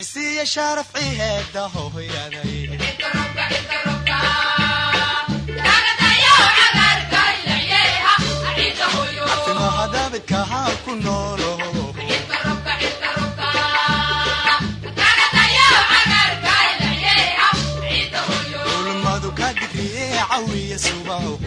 isiiya sharafci heeda hohoyaday hadabidkahaan ku noolo. Ulmadu ka digriye cawiya subaw.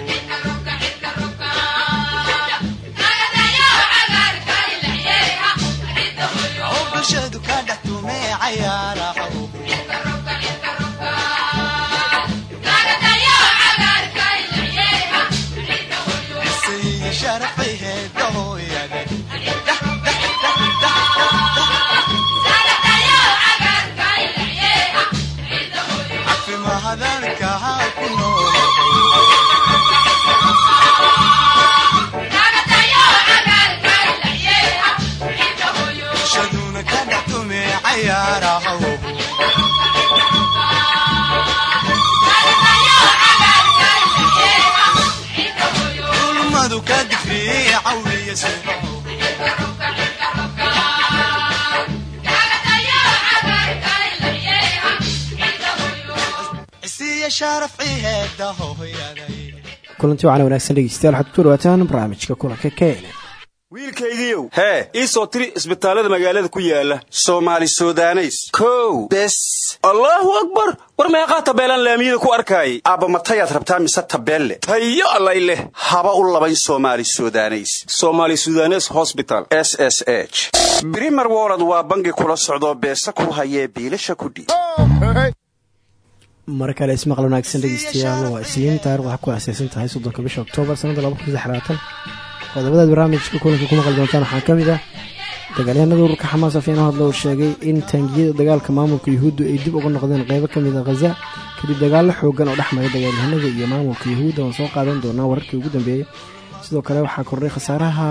Kulanti wacan wanaagsan dhegeystayaal waxaad ku dhawaataan barnaamijka kulanka wiilkaygiiow hee ii soo tiri isbitaallada magaalada ku yaalla soomaali sudaneys. Kow. Bes. Allaahu akbar! War meeqaa tabeelaan laamiyada ku arkaayay aabba matayaad rabtaa mise tabeelle? Tayo allay leh. Haba u labayn somaali sudaneys. Somaali sudanes hosbital s s h. Brimer wolod waa bangi kula socdoo beesa ku hayee biilasha kudhiib mar kale ismaqal wanaagsan dhegeystayaal waa isniin taarikhda waxaa ku aaseysan tahay soddonka bisha oktoobar sanada qodobadaad barnaamijka kulanka ku maqli doontaan waxaa ka mid ah dagaalyahanada ururka xamaas afeen hadla uu sheegay in taangiyada dagaalka maamulka yuhuuddu ay dib uga noqdeen qeybo ka mid a khaza kadib dagaallo xoogan oo dhexmaya dagaalyahanada iyo maamulka yuhuudda waan soo qaadan doonaa wararkii ugu dambeeyey sidoo kale waxaa kordhay khasaaraha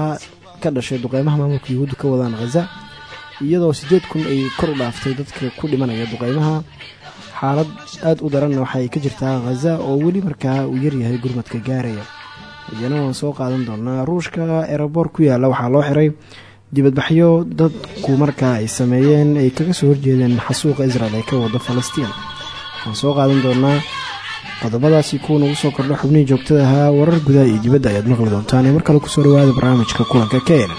ka dhashay duqeymaha maamulka yuhuudda ka wadaan khaza iyadoo siddeed kun ay kor u dhaaftay dadka ku dhimanaya duqeymaha. Xaalad aad u daranna waxaay ka jirtaa khaza oo weli markaa uu yaryahay gurmadka gaaraya wajana waan soo qaadan doonaa ruushka eroboor ku yaalla waxaa loo xiray dibadbaxyo dadku markaa ay sameeyeen ay kaga soo horjeedeen xasuuqa israel ee ka wado falastiin. Waxaan soo qaadan doonaa qodobadaasi kuwa nagu soo kordha xubnihii joogtada ahaa warar gudaha iyo dibadda ayaad maqli doontaan. Ee mar kale ku soo dhawaada barnaamijka kulanka kenen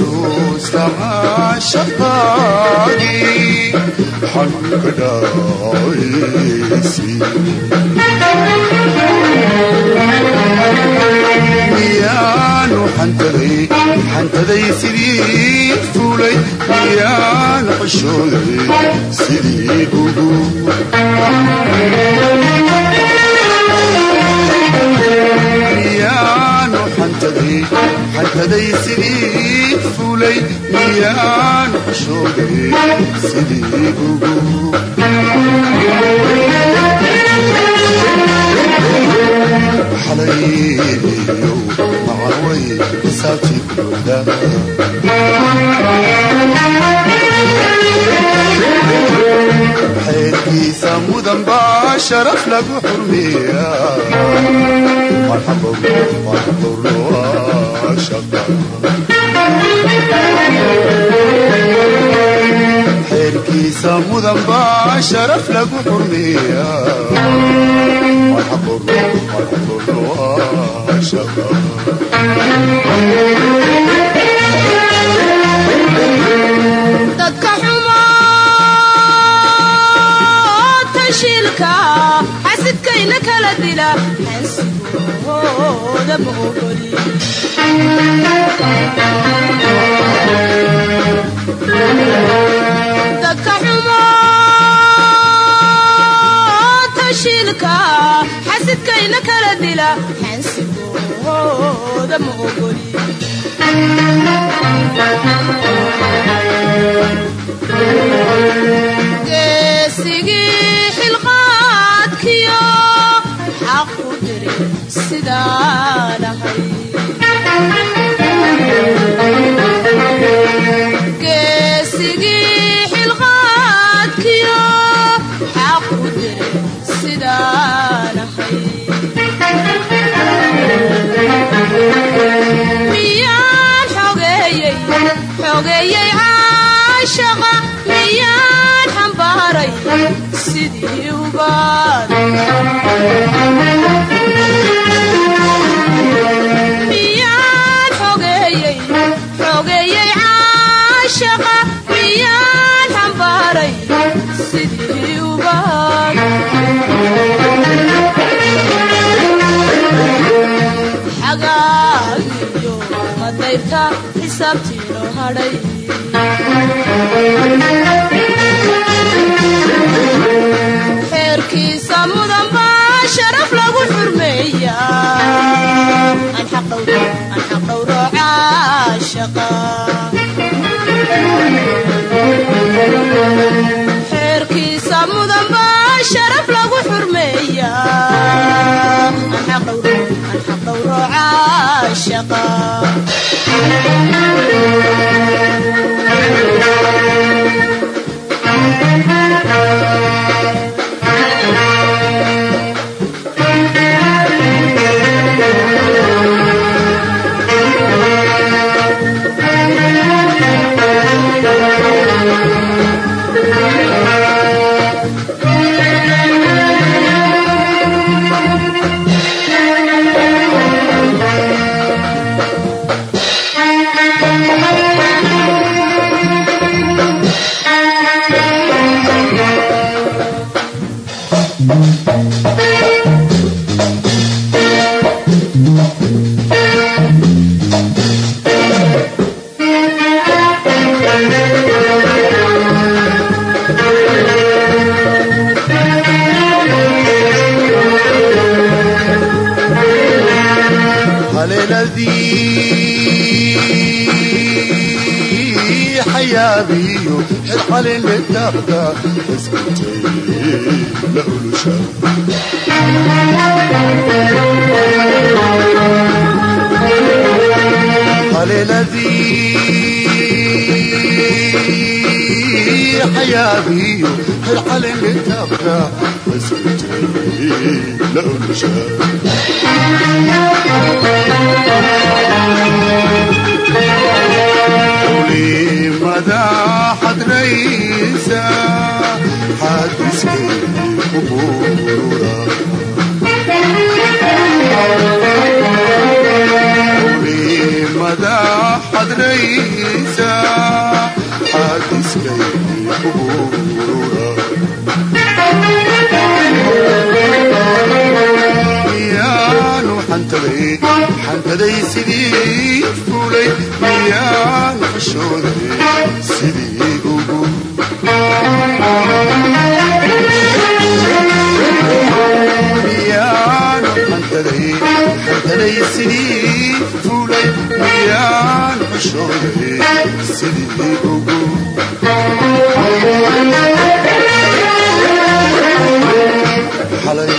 xasuusta shaqaadii xanka dhaacysiyaanu xantaday sidii fuulay miyaanu xishooday sidii ugu xadhaday sidii fuulay miyaan xushoogay sidii gugu macaway xisaabtii kudhowda xeerkiisa mudan baa sharaf lagu xurmeeya xeerkiisa mudan baa sharaf lagu xurmeeya dadka xumo tashiilka xasidkayna kala dila xansigooda ma ogoli dadka xumo tashiilka xasidkayna kala dila xansigooda ma ogoli geesigii xilqaadkiyo xaqu diri sidaanahay. geesigii hadhay xurmeeya aan xaqdhowro caashaqa caashaqa xayaabiyo xilxalinledabda iskutay la ulusha xayaabiyo xilxalinledabda iskutay la ulusha culimada xadraysa qubuura xantaday xantaday sidii fulay miyaanu xishooday sidii ugu xantaday sidii fulay miyaanu xishooday sidii ugu xalayo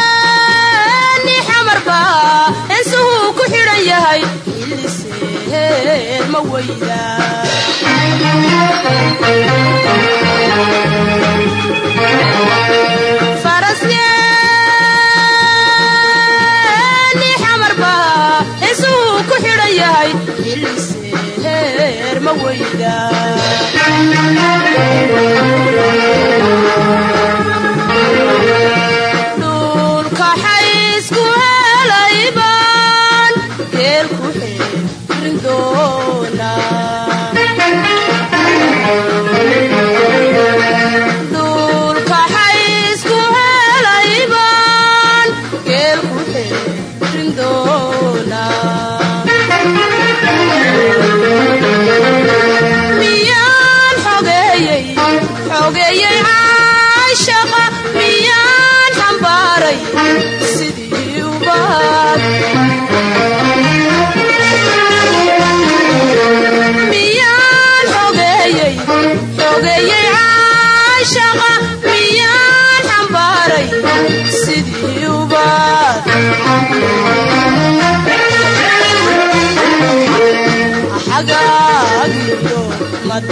faraskeenni xamarba heesuhuu ku xidhan yahay. Iliseen ma weyda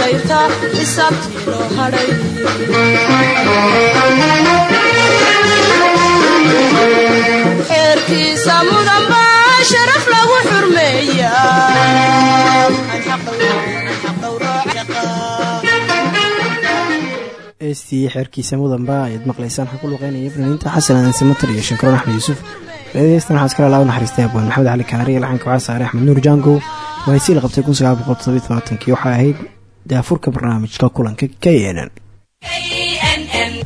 madayrta xisaabtii xeerkiisa mudan baa sharaf lagu xurmeeya mudanba ayaad maqlaysaan waxaa ku luqeynaya fanaaniinta xasan aadan simatar iyo shankaroon axmed yuusuf. Eedeystan waxaa iskale laa u naxariistay abwaan maxamed cali kaari laxanka waxaa saaray axmed nuur jangow waaysi la qabtay kii waxaa ahayd daafurka barnaamijka kulanka k n n.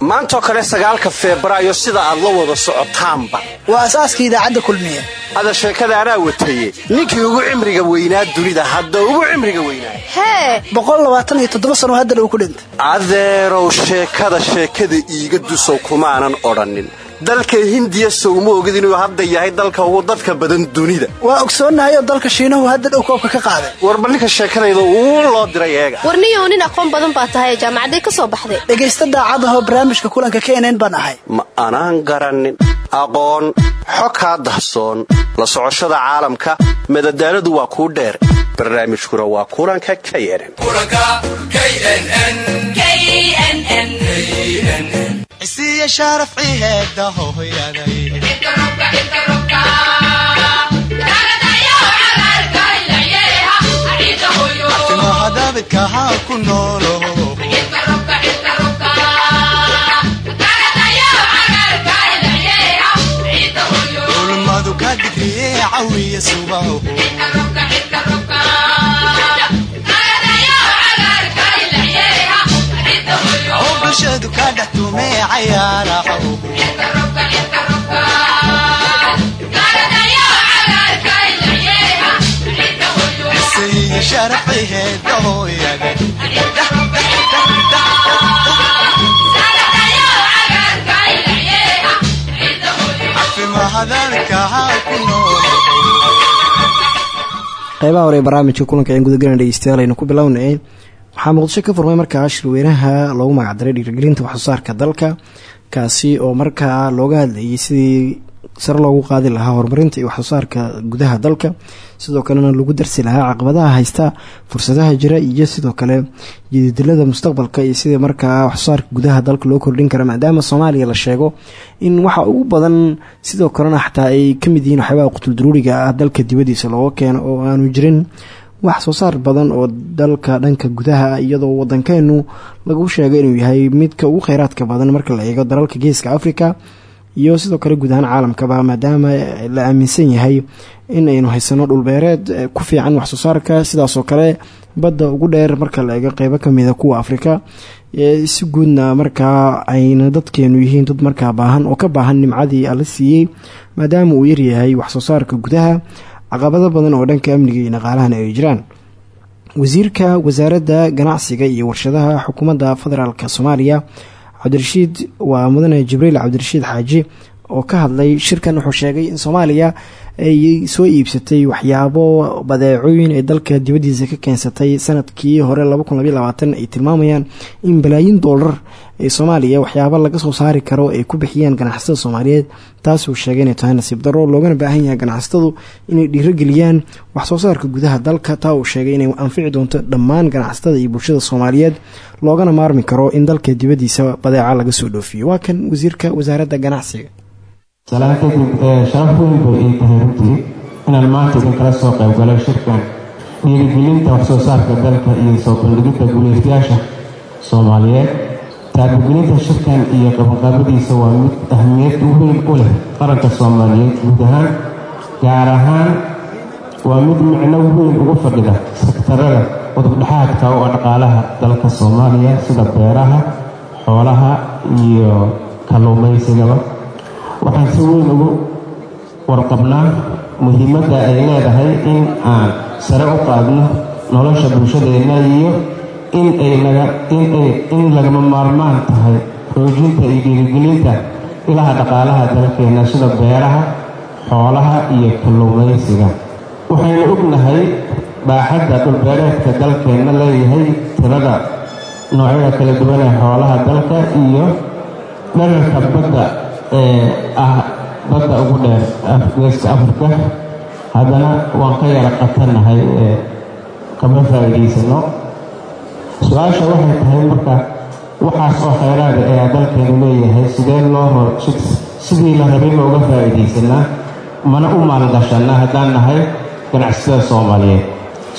Maantoo kale sagaalka febraayo sida aad la wada socotaanba. Waa asaaska idaacadda kulmiye hada sheekada anaa wataye ninkii ugu cimriga weynaa dunida hadda ugu cimriga weynaa. Hee! Boqolaabaataniyo sano haddana uu ku dhintay. Adeerow sheekada sheekada iiga dusow kumaanan odhannin dalka hindiya sowma ogid inuu hadda yahay dalka ugu dadka badan dunida. Waa ogsoonnahay oo dalka shiinahu hadda dhow koobka ka qaaday. Warba ninka sheekadayda uu loo diray eega. Warniyow nin aqoon badan baa tahay jaamacaday ka soo baxday. Dhegaysta daacad ahoo barnaamijka kulanka knn baan ahay. Ma anaan garannin aqoon xo kaa dahsoon. La socoshada caalamka madadaaladu waa kuu dheer. Barnaamijkuna waa kulanka knn isiya sharaf ciheeda hooyaday haa ku noolo. Ulmadu ka dhigriye cawiya subaho bulshadu ka dhex tumee cayaaraha qeybaha hore ee barnaamijka kulanka ayaan gudagalana dhegeystayaal aynu ku bilownay waxaa muqdisho ka furmay markaa shirweynaha loogu magacdaray dhiirigelinta waxsoosaarka dalka kaasi oo markaa looga hadlayay sidii sare loogu qaadi lahaa horumarinta iyo waxsoosaarka gudaha dalka. Sidoo kalena lagu darsi lahaa caqabadaha haysta fursadaha jira iyo sidoo kale jididilada mustaqbalka iyo sidii markaa waxsoosaarka gudaha dalka loo kordhin kara maadaama soomaaliya la sheego in waxa ugu badan sidoo kalena xataa ay ka mid yihiin waxyaabaha qutuldaruuriga ah dalka dibadiisa looga keeno oo aanu jirin wax soo saar badan oo dalka dhanka gudaha iyadoo wadankeenu lagu sheegay inuu yahay midka ugu kheyraadka badan marka la eego dalalka geeska africa iyo sidoo kale guud ahaan caalamkaba maadaama la aaminsan yahay in aynu haysano dhulbeereed ku fiican waxsoo saarka sidaasoo kale badda ugu dheer marka la eego qeybo kamida kuwa afrika si guudna markaa ayna dadkeenu yihiin dad markaa baahan oo ka baahan nimcadii ala siiyey maadaama uu yaryahay waxsoo saarka gudaha caqabado badan oo dhanka amniga iyo dhaqaalahana ay jiraan. Wasiirka wasaaradda ganacsiga iyo warshadaha xukuumadda federaalk soomaaliya cabdirashiid waa mudane jibriil cabdirashiid xaaji oo ka hadlay shirkan wuxuu sheegay in soomaaliya ay soo iibsatay waxyaabo badeecooyin ee dalka dibaddiisa ka keensatay sannadkii hore ay tilmaamayaan in balaayin doolar ee soomaaliya waxyaabo laga soo saari karo ay ku bixiyaan ganacsatada soomaaliyeed. Taasuu sheegay inay tahay nasiib daro loogana baahan yahay ganacsatadu inay dhiirogeliyaan waxsoo saarka gudaha dalka. Taa uu sheegay inay anfici doonto dhammaan ganacsatada iyo bulshada soomaaliyeed loogana maarmi karo in dalka dibaddiisa badeeca laga soo dhoofiyo. Waa kan wasiirka wasaaradda ganacsiga sharaf weyn bay ii tahay runtii inaan maanta idinkala soo qaybgalay shirkan. Dhiirigelinta waxsoo saarka dalka iyo soo bandhigidda guuleystayaasha soomaaliyeed taabagelinta shirkan iyo qabanqaabadiisa waa mid ahmiyad weyn u leh qaranka soomaaliyeed guud ahaan gaar ahaan waa mid micno weyn ugu fadhida sektarada udubdhexaadka oo dhaqaalaha dalka soomaaliya sida beeraha xoolaha iyo kalluumaysigaba waxaan si weyn ugu warqabnaa muhiimadda ay leedahay in aan sare u qaadno nolosha bulshadeenna iyo in lagama maarmaan tahay xoojinta iyo dhiirigelinta ilaha dhaqaalaha dalkeenna sida beeraha xoolaha iyo kalluumaysiga waxaynu ognahay baaxadda dhulbeereedka dalkeenna leeyahay tirada noocyada kala duwan ee xoolaha dalka iyo dherarka badda ee ah badda ugu dheer geeska afrika haddana waan ka yara qatannahay ee kama faa'iidaysano su'aasha waxay tahay marka waxaas oo kheyraada ayaa dalkeenu leeyahay sidee loo hor sidii la rabay ma uga faa'iidaysanaa mana u maalgashanaa haddaan nahay ganacsatada soomaaliyeed.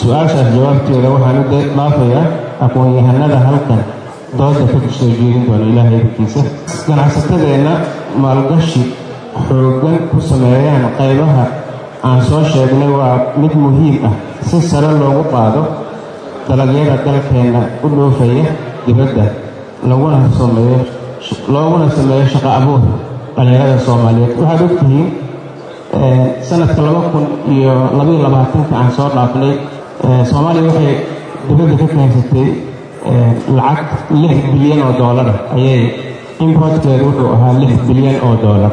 Su'aashaas jawaabteeda waxaan u dhaafayaa aqoon-yahanada halkan dooda ka soo jeedin doona ilaahay idinkiisa ganacsatadeenna maalgashi xooggan ku sameeyaan qaybaha aan soo sheegnay waa mid muhiim ah. Si sare loogu qaado dalagyada dalkeenna u dhoofaya dibadda looguna sameeyo shaqo abuur dhalinyarada soomaaliyeed. Waxaad ogtihiin sanadka laba kun iyo labaiyo labaatanka aan soo dhaafnay soomaaliya waxay dibadda ka keensatay lacag lix bilyan oo doolara ayay importkeedu wuxuu ahaa lix bilyan oo doolar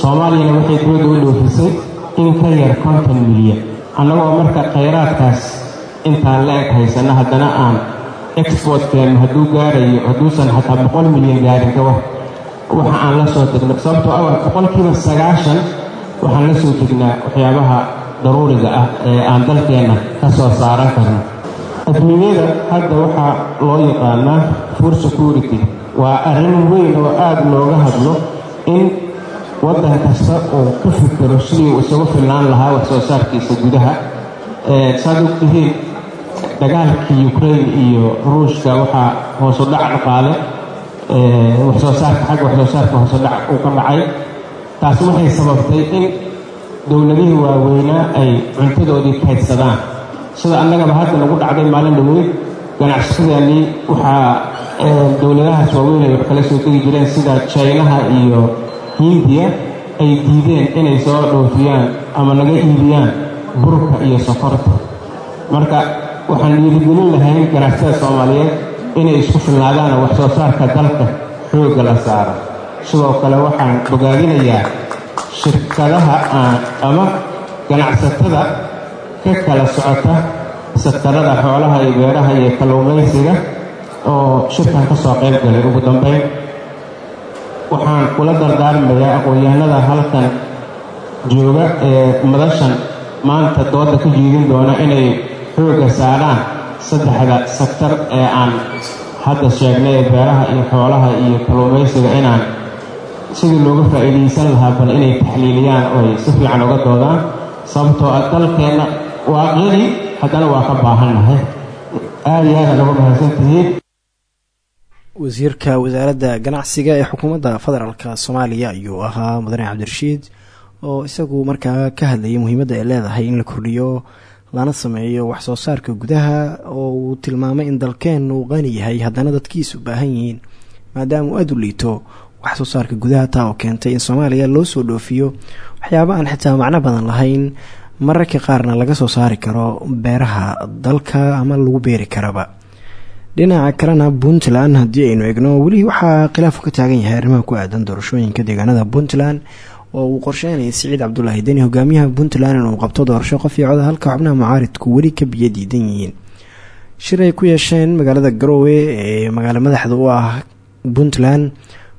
soomaaliyana waxay dibadda u dhoofisay in ka yar konton milyan. Annagoo marka khayraadkaas intaan la eg haysana haddana aan exportkeennu hadduu gaarayo hadduusan xataa boqol milyan gaarin ka wax waxa aan la soo degno sababtoo ah boqolkiiba sagaashan waxaan la soo degnaa waxyaabaha daruuriga ah ee aan dalkeenna ka soo saaran karno. Adduunyada hadda waxaa loo yaqaanaa food security waa arrin weyn oo aada looga hadlo in waddan kasta uu ka fikiro sidii uu isagu filnaan lahaa wax soo saarkiisa gudaha. Saad ogtihiin dagaalkii ukraine iyo ruushka waxaa hoosu dhac dhaqaale waxsoo saarka xagga waxsoo saarka hoosu dhac uu ka dhacay. Taasi waxay sababtay in dowladihii waaweynaa ay cuntadoodii kaydsadaan. Sida annagaba hadda lagu dhacday maalin dhaweyd ganacsatadeenii waxaa dowladahaas waaweyn ay wax kala soo degi jireen sida jaynaha iyo hindiya ay diideen inay soo dhoofiyaan ama laga iibiyaan burka iyo sokorta. Marka waxaan dhiirigelin lahayn ganacsatada soomaaliyeed inay isku filnaadaan wax soo saarka dalka xoogga la saaro. Sidoo kale waxaan bogaadinayaa shirkadaha ama ganacsatada ka kala socota sektarada xoolaha iyo beeraha iyo kalluumaysiga oo shirkan ka soo qayb galay ugu dambeyn. Waxaan kula dardaarmayaa aqoon-yahanada halkan jooga ee madashan maanta dooda ka jiidin doona inay xoogga saaraan saddexda sektar ee aan hadda sheegnay ee beeraha iyo xoolaha iyo kalluumaysiga inaan sidii looga faa'iidaysan lahaa bal inay taxliiliyaan ooy si fiican uga doodaan. Sababtoo ah dalkeenna waa qani haddana waa ka baahannahay aada iyo aada uga mahadsan tihiin wasiirka wasaaradda ganacsiga ee xukuumadda federaalk soomaaliya ayuu ahaa mudane cabdirashiid oo isagu markaa ka hadlayay muhiimadda ay leedahay in la kordhiyo lana sameeyo waxsoo saarka gudaha oo uu tilmaamay in dalkeen uu qani yahay haddana dadkiisu baahan yihiin maadaama uu aada u liito waxsoo saarka gudaha taa oo keentay in soomaaliya loo soo dhoofiyo waxyaaba aan xitaa macno badan lahayn mararka qaarna laga soo saari karo beeraha dalka ama lagu beeri karaba dhinaca kalena puntland haddii aynu egno weli waxaa khilaafku ka taagan yahay arrimaha ku aadan doorashooyinka deegaanada puntland oo uu qorsheynayay siciid cabdulaahi deni hogaamiyaha puntland inuu qabto doorasho qof iyo coda halka xubnaha mucaaridku weli ka biyo diidan yihiin. Shir ay ku yeesheen magaalada garoowe ee magaalo madaxda u ah puntland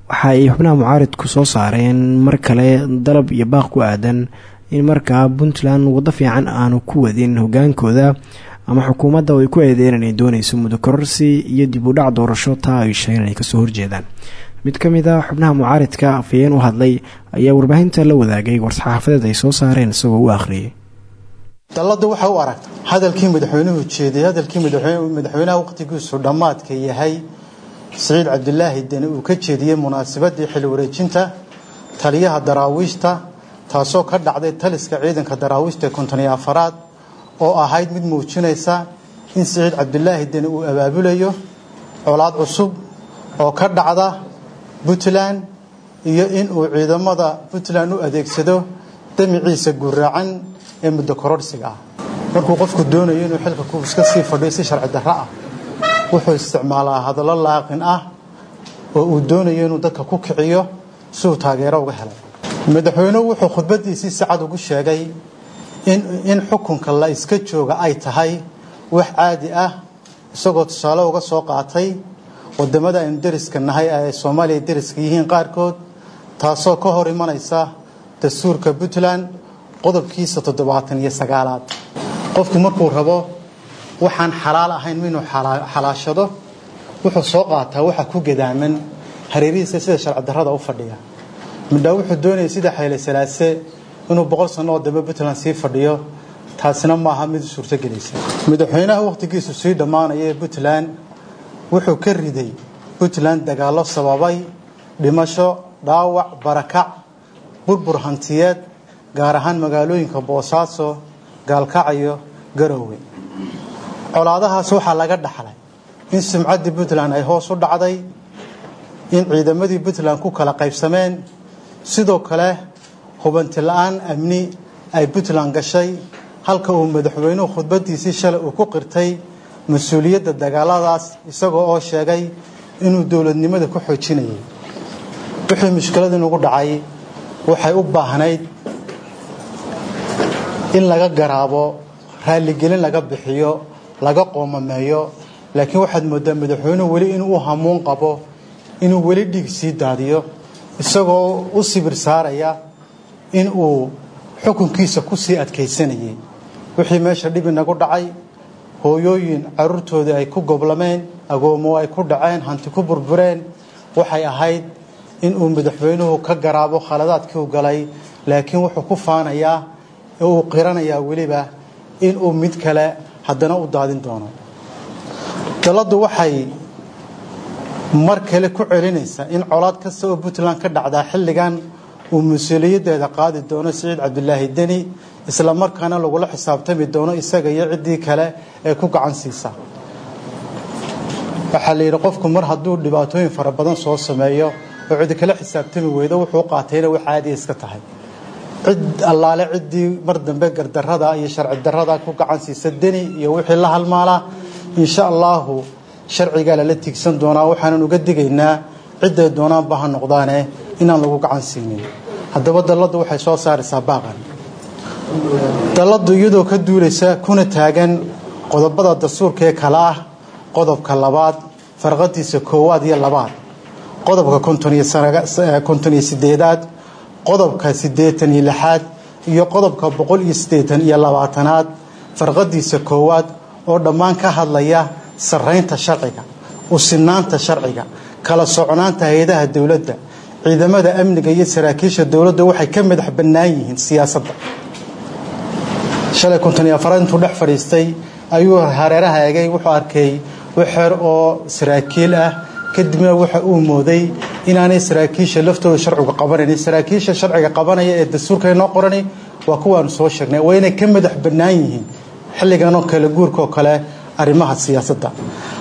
waxa ay xubnaha mucaaridku soo saareen mar kale dalab iyo baaq ku aadan in markaa puntland waddo fiican aanu ku wadin hogaankooda ama xukuumadda oo ay ku eedeen inay dooneyso muddo kororsi iyo dib u dhac doorasho taa ay sheegeen inay ka soo horjeedaan mid ka mid a xubnaha mucaaridka afayeen u hadlay ayaa warbaahinta la wadaagay war-saxaafadeed ay soo saareen isagoo u akhriyay dalladdu waxay u aragtay hadalkii madaxweynuhu jeediyey hadalkii madaxweynaha wakhtigiisu dhammaadka yahay. Siciid cabdilaahi deni uu ka jeediyey munaasabadii xil wareejinta taliyaha daraawiishta taasoo ka dhacday taliska ciidanka daraawiishta ee afaraad oo ahayd mid muujinaysa in siciid cabdilaahi deni uu abaabulayo colaad cusub oo ka dhacda puntland iyo in uu ciidamada puntland u adeegsado damiciisa guraacan ee muddo kororhsiga ah. Markuu qofku doonayo inuu xilka iska sii fadhiyo si sharci darro ah wuxuu isticmaalaa hadallo laaqin ah oo uu doonayo inuu dadka ku kiciyo si uu taageero uga helay. Madaxweynuhu wuxuu khudbadiisii si cad ugu sheegay in xukunka la iska jooga ay tahay wax caadi ah isagoo tusaale uga soo qaatay waddamada aynu deriska nahay ee soomaaliya deriska yihiin qaarkood taasoo ka hor imanaysa dastuurka puntland qodobkiisa toddobaatan iyo sagaalaad. Qofku markuu rabo waxaan xalaal ahayn inuu xalaashado wuxuu soo qaataa waxa ku gadaaman hareerihiisa sida sharci darrada u fadhiya. Midhaa wuxuu doonayay sida xayle salaase inuu boqol sano dambe puntland sii fadhiyo taasina maaha mid suurtogelaysa madaxweynaha wakhtigiisu sii dhammaanaya ee puntland wuxuu ka riday puntland dagaallo sababay dhimasho dhaawac barakac burbur hantiyeed gaar ahaan magaalooyinka boosaaso gaalkacyo garoowe colaadahaas waxaa laga dhaxlay in sumcaddii puntland ay hoos u dhacday in ciidamadii puntland ku kala qaybsameen. Sidoo kale hubanti la'aan amni ay puntland gashay halka uu madaxweynuhu khudbadiisii shalay uu ku qirtay mas'uuliyadda dagaaladaas isagoo oo sheegay inuu dowladnimada ku xoojinayay. Wixii mushkiladii nagu dhacay waxay u baahnayd in laga garaabo raalligelin laga bixiyo laga qoomameeyo laakiin waxaad moodaa madaxweynuhu weli inuu u hamuun qabo inuu weli dhiig sii daadiyo isagoo u sibir saaraya in uu xukunkiisa ku sii adkaysanayay. Wixii meesha dhibi nagu dhacay hooyooyin caruurtoodii ay ku goblameen agoomo ay ku dhaceen hanti ku burbureen waxay ahayd in uu madaxweynuhu ka garaabo khaladaadkii u galay. Laakiin wuxuu ku faanayaa uu qiranayaa weliba in uu mid kale haddana u daadin doono. Dalladdu waxay mar kale ku celinaysaa in colaad kasta oo puntland ka dhacdaa xilligan uu mas'uuliyaddeeda qaadi doono siciid cabdilaahi deni isla markaana lagula xisaabtami doono isaga iyo ciddii kale ee ku gacan siisa waxaa la yidhi qofku mar hadduu dhibaatooyin fara badan soo sameeyo oo cidi kala xisaabtami weydo wuxuu qaatayna wax caadiya iska tahay. Cid allaale ciddii mar dambe gardarrada iyo sharci darrada ku gacan siisa deni iyo wixii la halmaalaa insha allaahu sharcigaa lala tiigsan doonaa waxaanan uga digaynaa cidday doonaanba ha noqdaane inaan lagu gacan siinin. Haddaba dalladdu waxay soo saaraysaa baaqan. Dalladdu iyadoo ka duulaysa kuna taagan qodobada dastuurka ee kale ah qodobka labaad farqadiisa koowaad iyo labaad qodobka konton iyo sideedaad qodobka siddeetan iyo lixaad iyo qodobka boqol iyo siddeetan iyo labaatanaad farqadiisa koowaad oo dhammaan ka hadlaya sarraynta sharciga usinaanta sharciga kala socnaanta hay'adaha dowladda ciidamada amniga iyo saraakiisha dowladda waxay ka madax bannaan yihiin siyaasadda. Shalay konton iyo afaraad intuu dhex fadhiistay ayuu hareeraha eegay wuxuu arkay waxeer oo saraakiil ah. Kadibna waxa uu mooday inaanay saraakiisha laftooda sharcigu qabanayn saraakiisha sharciga qabanaya ee dastuurka inoo qorani waa kuwaanu soo sheegnay. Waa inay ka madax bannaan yihiin xilliganoo kale guurkaoo kale arrimaha siyaasadda.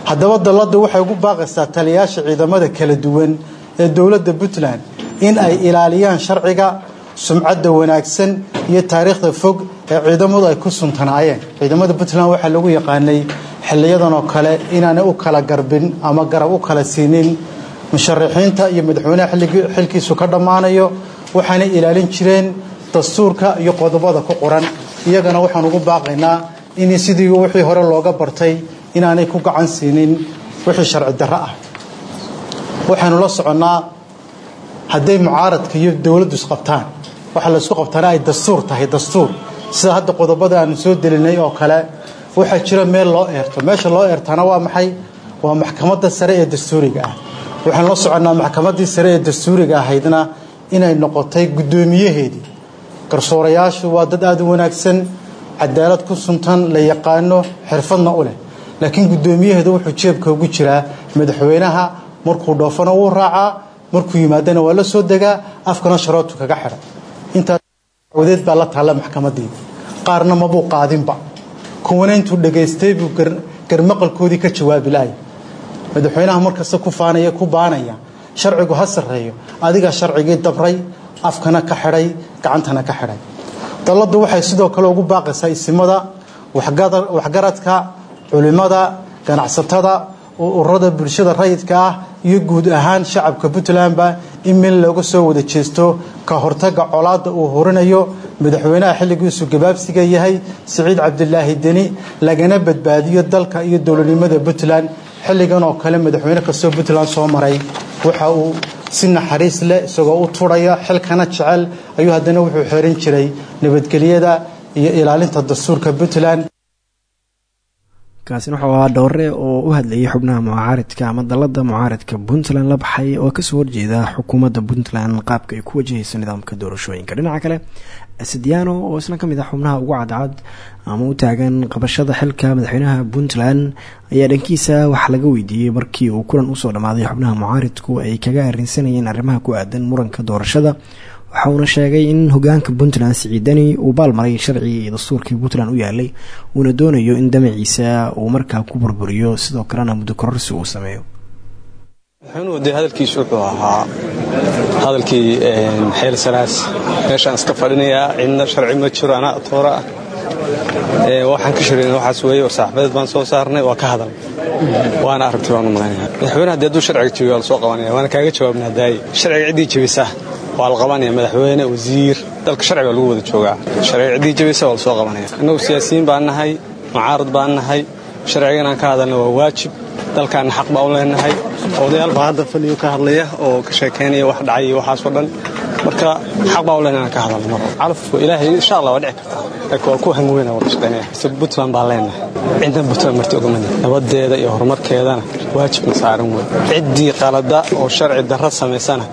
Haddaba dalladdu waxay ugu baaqaysaa taliyayaasha ciidamada kala duwan ee dowladda puntland in ay ilaaliyaan sharciga sumcadda wanaagsan iyo taariikhda fog ee ciidamadu ay ku suntanaayeen ciidamada puntland waxaa lagu yaqaanay xiliyadan oo kale inaanay u kala garbin ama garab u kala siinin musharaxiinta iyo madaxweynaha xilkiisu ka dhammaanayo waxaanay ilaalin jireen dastuurka iyo qodobada ku qoran. Iyagana waxaan ugu baaqaynaa in sidii wixii hore looga bartay inaanay ku gacan siinin wixii sharci darro ah waxaynu la soconnaa hadday mucaaradka iyo dowladdu isqabtaan. Waxa la isku qabtaana ay dastuur tahay dastuur. Sida hadda qodobada aanu soo delinay oo kale waxaa jira meel loo eerto. Meesha loo eertana waa maxay? Waa maxkamadda sare ee dastuuriga ah. Waxaan la soconnaa maxkamaddii sare ee dastuuriga ahaydna inay noqotay guddoomiyaheedii garsoorayaashu waa dad aada u wanaagsan cadaalad ku suntan la yaqaano xirfadna u leh. Laakiin guddoomiyaheedu wuxuu jeebka ugu jiraa madaxweynaha markuu dhoofana wuu raacaa markuu yimaadana waa la soo degaa afkana sharootu kaga xidha. Intaaswadeed baa la taalla maxkamaddii qaarna mabuu qaadinba. Kuwana intuu dhegaystay buu garmaqalkoodii ka jawaabi lahay. Madaxweynaha markasta ku faanaya ku baanaya sharcigu ha sarreeyo. Adigaa sharcigii dabray afkana ka xidhay gacantana ka xidhay. Dalladdu waxay sidoo kale ugu baaqaysaa isimada waxgaradka culimmada ganacsatada ururada bulshada rayidka ah iyo guud ahaan shacabka puntlandba in meel looga soo wada jeesto ka hortaga colaadda uu horinayo madaxweynaha xilligiisu gabaabsiga yahay siciid cabdilaahi deni lagana badbaadiyo dalka iyo dowladnimada puntland. Xilligan oo kale madaxweyne kastoo puntland soo maray waxa uu si naxariis leh isagoo u turaya xilkana jecel. Ayuu haddana wuxuu xeerin jiray nabadgelyada iyo ilaalinta dastuurka puntland kaasina wuxuu ahaa dhowre oo u hadlayay xubnaha mucaaridka ama dalada mucaaridka puntland la baxay oo ka soo horjeeda xukuumadda puntland qaabka ay ku wajahayso nidaamka doorashooyinka. Dhinaca kale sidiano oo isna ka mid ah xubnaha ugu cadcad ama u taagan qabashada xilka madaxweynaha puntland ayaa dhankiisa wax laga weydiiyey markii uu kulan u soo dhammaaday xubnaha mucaaridku ay kaga arinsanayeen arrimaha ku aadan muranka doorashada waxa uuna sheegay in hogaanka puntland siciidani uu baalmaray sharcigii iyo dastuurkii puntland u yaalay uuna doonayo in damaciisa uu markaa ku burburiyo sidoo kalena muddo kororsi uu sameeyo. Dee hadalkiisu wuxuu ahaa hadalkii xeel sanaas. Meeshaan iska fadhinayaa cidna sharci ma jiro anaa toora. Ah waxaan ka shirayna waxaas weeye war saaxiibadeed baan soo saarnay waa ka hadal waana aragtay baan u malaynaya madaxweynaha dee hadduu sharciga jebiyo waa soo qabanaya waana kaaga jawaabna hadaaye sharciga ciddii jebisa waa la qabanaya madaxweyne wasiir. Dalka sharciga lagu wada joogaa. Sharciga ciddii jebisa waa la soo qabanaya. Innagu siyaasiyiin baan nahay mucaarad baan nahay. Sharciga inaan ka hadalna waa waajib. Dalkaanna xaq baa u leenahay. Odayaal baa hadda fadhiyo ka hadlaya oo ka sheekaynaya wax dhacay iyo waxaasoo dhan. Marka xaq baa u leenahay inaan ka hadalno mar calafku ilaahay insha allah waa dhici kartaa. Laakiin waa ku hangweyna wada shaqaynaya isaga puntland baa leenahay. Cidna puntland marti ogamani nabadeeda iyo horumarkeedana waajibna saaran wey ciddii qalada oo sharci darra samaysana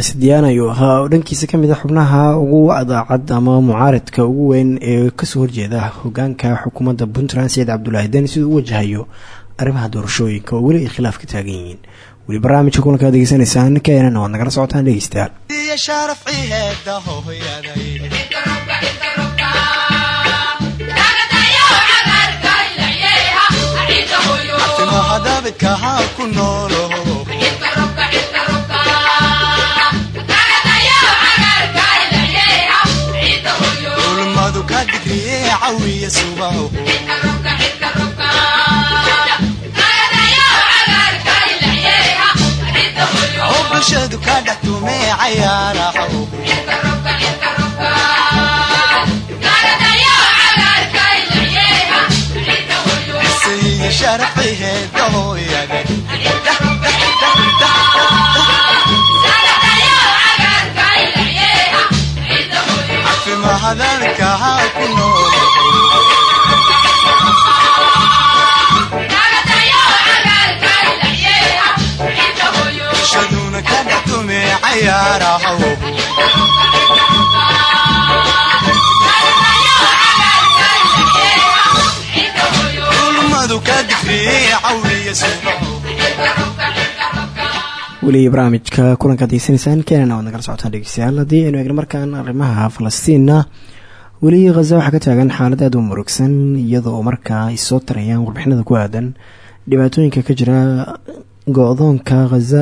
asdiyaan ayuu ahaa. Oo dhankiisa ka mid a xubnaha ugu adaacad ama mucaaridka ugu weyn ee ka soo horjeeda hogaanka xukuumadda puntland saciid cabdulaahi deni siduu u wajahayo arrimaha doorashooyinka oo weli ay khilaaf ka taagan yihiin. Weli barnaamijka kulankaa degeysanaysaan keenana waad nagala socotaan dhegeystayaal bulshadu ka dhextume cayaaraha. Sayid sharciheeda cafimahadalka ha ku nool. Bulshaduna ka dhextume cayaaraha ulmadu ka digri cawiya subaxo weli barnaamijka kulankaad degeysanaysaan keenana waad nagala socotaan dhegeystayaal haddii aynu eegno markaan arrimaha falastiinna weli khaza waxaa ka taagan xaalad aada u murugsan iyadoo markaa ay tarayaan warbixinada ku aadan. Dhibaatooyinka ka jira go-doonka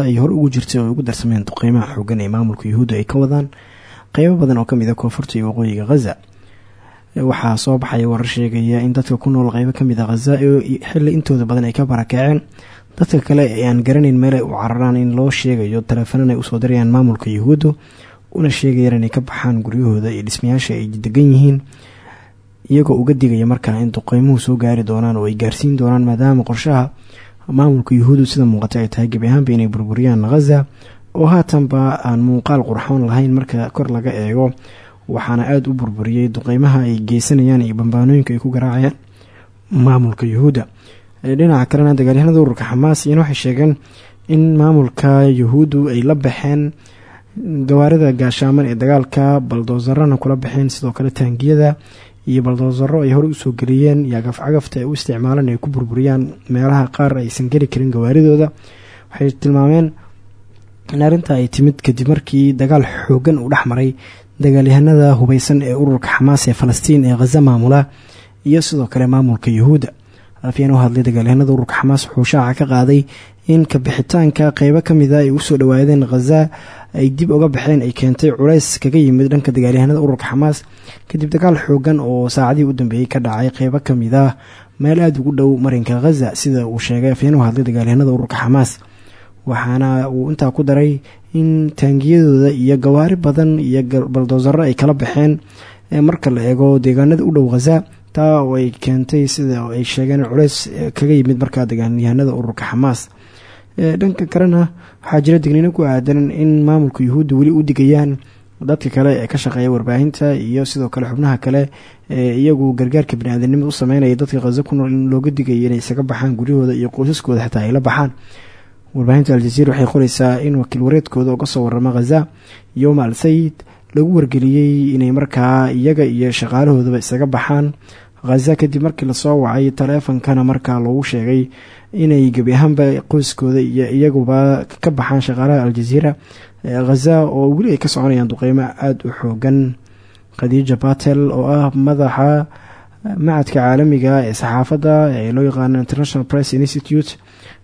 ay hore ugu jirtay oo ay ugu darsameen duqeymaha xoogan ee maamulka yuhuudda ay ka wadaan. Qeybo badan oo ka mid a koonfurta iyo waqooyiga khaza waxaa soo baxaya warar sheegaya in dadka ku nool qeybo ka mid a khaza xilli intooda badan ay ka barakaceen dadka kale ee aan garanayn meel ay u cararaan in loo sheegayo taleefanan ay u soo dirayaan maamulka yuhuuddu una sheegayaan inay ka baxaan guryahooda iyo dhismayaasha ay degan yihiin iyagoo uga digaya markaa in duqeymuhu soo gaari doonaan oo ay gaarsiin doonaan maadaama qorshaha maamulka yuhuuddu sida muuqata ay tahay gebi ahaanba inay burburiyaan khaza oo haatanba aan muuqaal qurxoon lahayn marka kor laga eego waxaana aada u burburiyey duqeymaha ay geysanayaan iyo bambaanooyinka ay ku garaacayaan maamulka yuhuudda dhinaca kalena dagaalyahanada ururka xamaas iyana waxay sheegeen in maamulka yuhuuddu ay la baxeen gawaarida gaashaaman ee dagaalka baldoosarana kula baxeen sidoo kale taangiyada iyo baldoosaro ay hore u soo geliyeen iyo agafcagafta ay u isticmaalaan ay ku burburiyaan meelaha qaar aysan geli karin gawaaridooda. Waxay tilmaameen in arrinta ay timid kadib markii dagaal xoogan uu dhex maray dagaalyahanada hubeysan ee ururka xamaas ee falastiin ee khaza maamula iyo sidoo kale maamulka yuhuudda afyeen u hadlay dagaalyahanada ururka xamaas wuxuu shaaca ka qaaday in kabixitaanka qeybo kamida ay u soo dhawaadeen khaza ay dib uga baxeen ay keentay culays kaga yimid dhanka dagaalyahanada ururka xamaas. Kadib dagaal xoogan oo saacadihii u dambeeyey ka dhacay qeybo ka mid ah meel aada ugu dhow marinka khaza sida uu sheegay afyeen u hadlay dagaalyahanada ururka xamaas. Waxaana uu intaa ku daray in taangiyadooda iyo gawaari badan iyo baldoosaro ay kala baxeen marka la eego deegaanada u dhow khaza taa oo ay keentay sida ay sheegeen culeys kaga yimid markaa dagaalyahanada ururka xamaas. Dhanka kalena waxaa jira digniino ku aadan in maamulka yuhuudda weli u digayaan dadka kale ee ka shaqeeya warbaahinta iyo sidoo kale xubnaha kale ee iyagu gargaarka baniaadanimada u sameynaya dadka khaza ku nool in looga digayo inay isaga baxaan guryahooda iyo qoysaskooda xitaa ay la baxaan. Warbaahinta aljaziira waxay qoreysaa in wakiil wareedkooda uga soo warama khaza yowma al lagu wargeliyey inay markaa iyaga iyo shaqaalahoodaba isaga baxaan. Khaza kadib markii la soo wacay taleefonkana markaa loogu sheegay inay gebi ahaanba qoyskooda iyo iyaguba ka baxaan shaqaalaha aljaziira khaza oo weli ay ka soconayaan duqeymo aada u xoogan. Khadiija batel oo ah madaxa macadka caalamiga ee saxaafadda ee loo yaqaano international press institute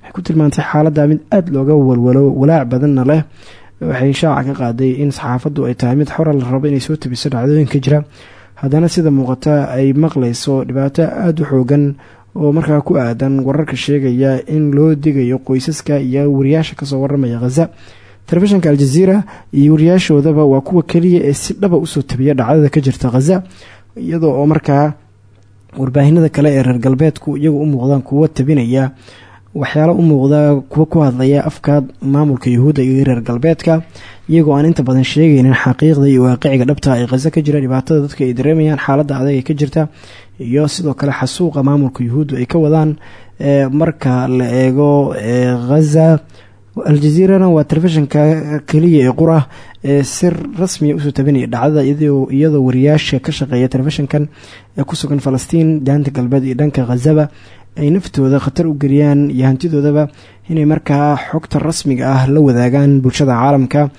waxay ku tilmaantay xaaladda mid aada looga walwalo walaac badanna leh waxay shaaca ka qaaday in saxaafaddu ay tahay mid xora la rabo inay soo tabiso dhacdooyinka jira. Haddana sida muuqata ay maqlayso dhibaato aada u xoogan oo markaa ku aadan wararka sheegaya in loo digayo qoysaska iyo wariyaasha ka soo waramaya khaza telefishinka aljaziira iyo wariyaashoodaba waa kuwa keliya ee si dhaba u soo tabiya dhacdada ka jirta khaza iyadoo oo markaa warbaahinada kale ee reer galbeedku iyagu u muuqdaan kuwo tabinaya waxyaalo u muuqda kuwa ku hadlaya afka maamulka yuhuudda iyo reer galbeedka iyagoo aan inta badan sheegaynin xaqiiqda iyo waaqiciga dhabta ee khaza ka jira dhibaatada dadka ay dareemayaan xaaladda adag ee ka jirta iyo sidoo kale xasuuqa maamulka yuhuuddu ay ka wadaan marka la eego khaza aljaziirana waa telefishinka keliya ee qura ee si rasmiya u soo tabinaya dhacdada iyadoo wariyaasha ka shaqeeya telefishinkan ee ku sugan falastiin daanta galbeed iyo dhanka khazaba ay naftooda khatar u geliyaan iyo hantidoodaba inay markaa xogta rasmiga ah la wadaagaan bulshada caalamka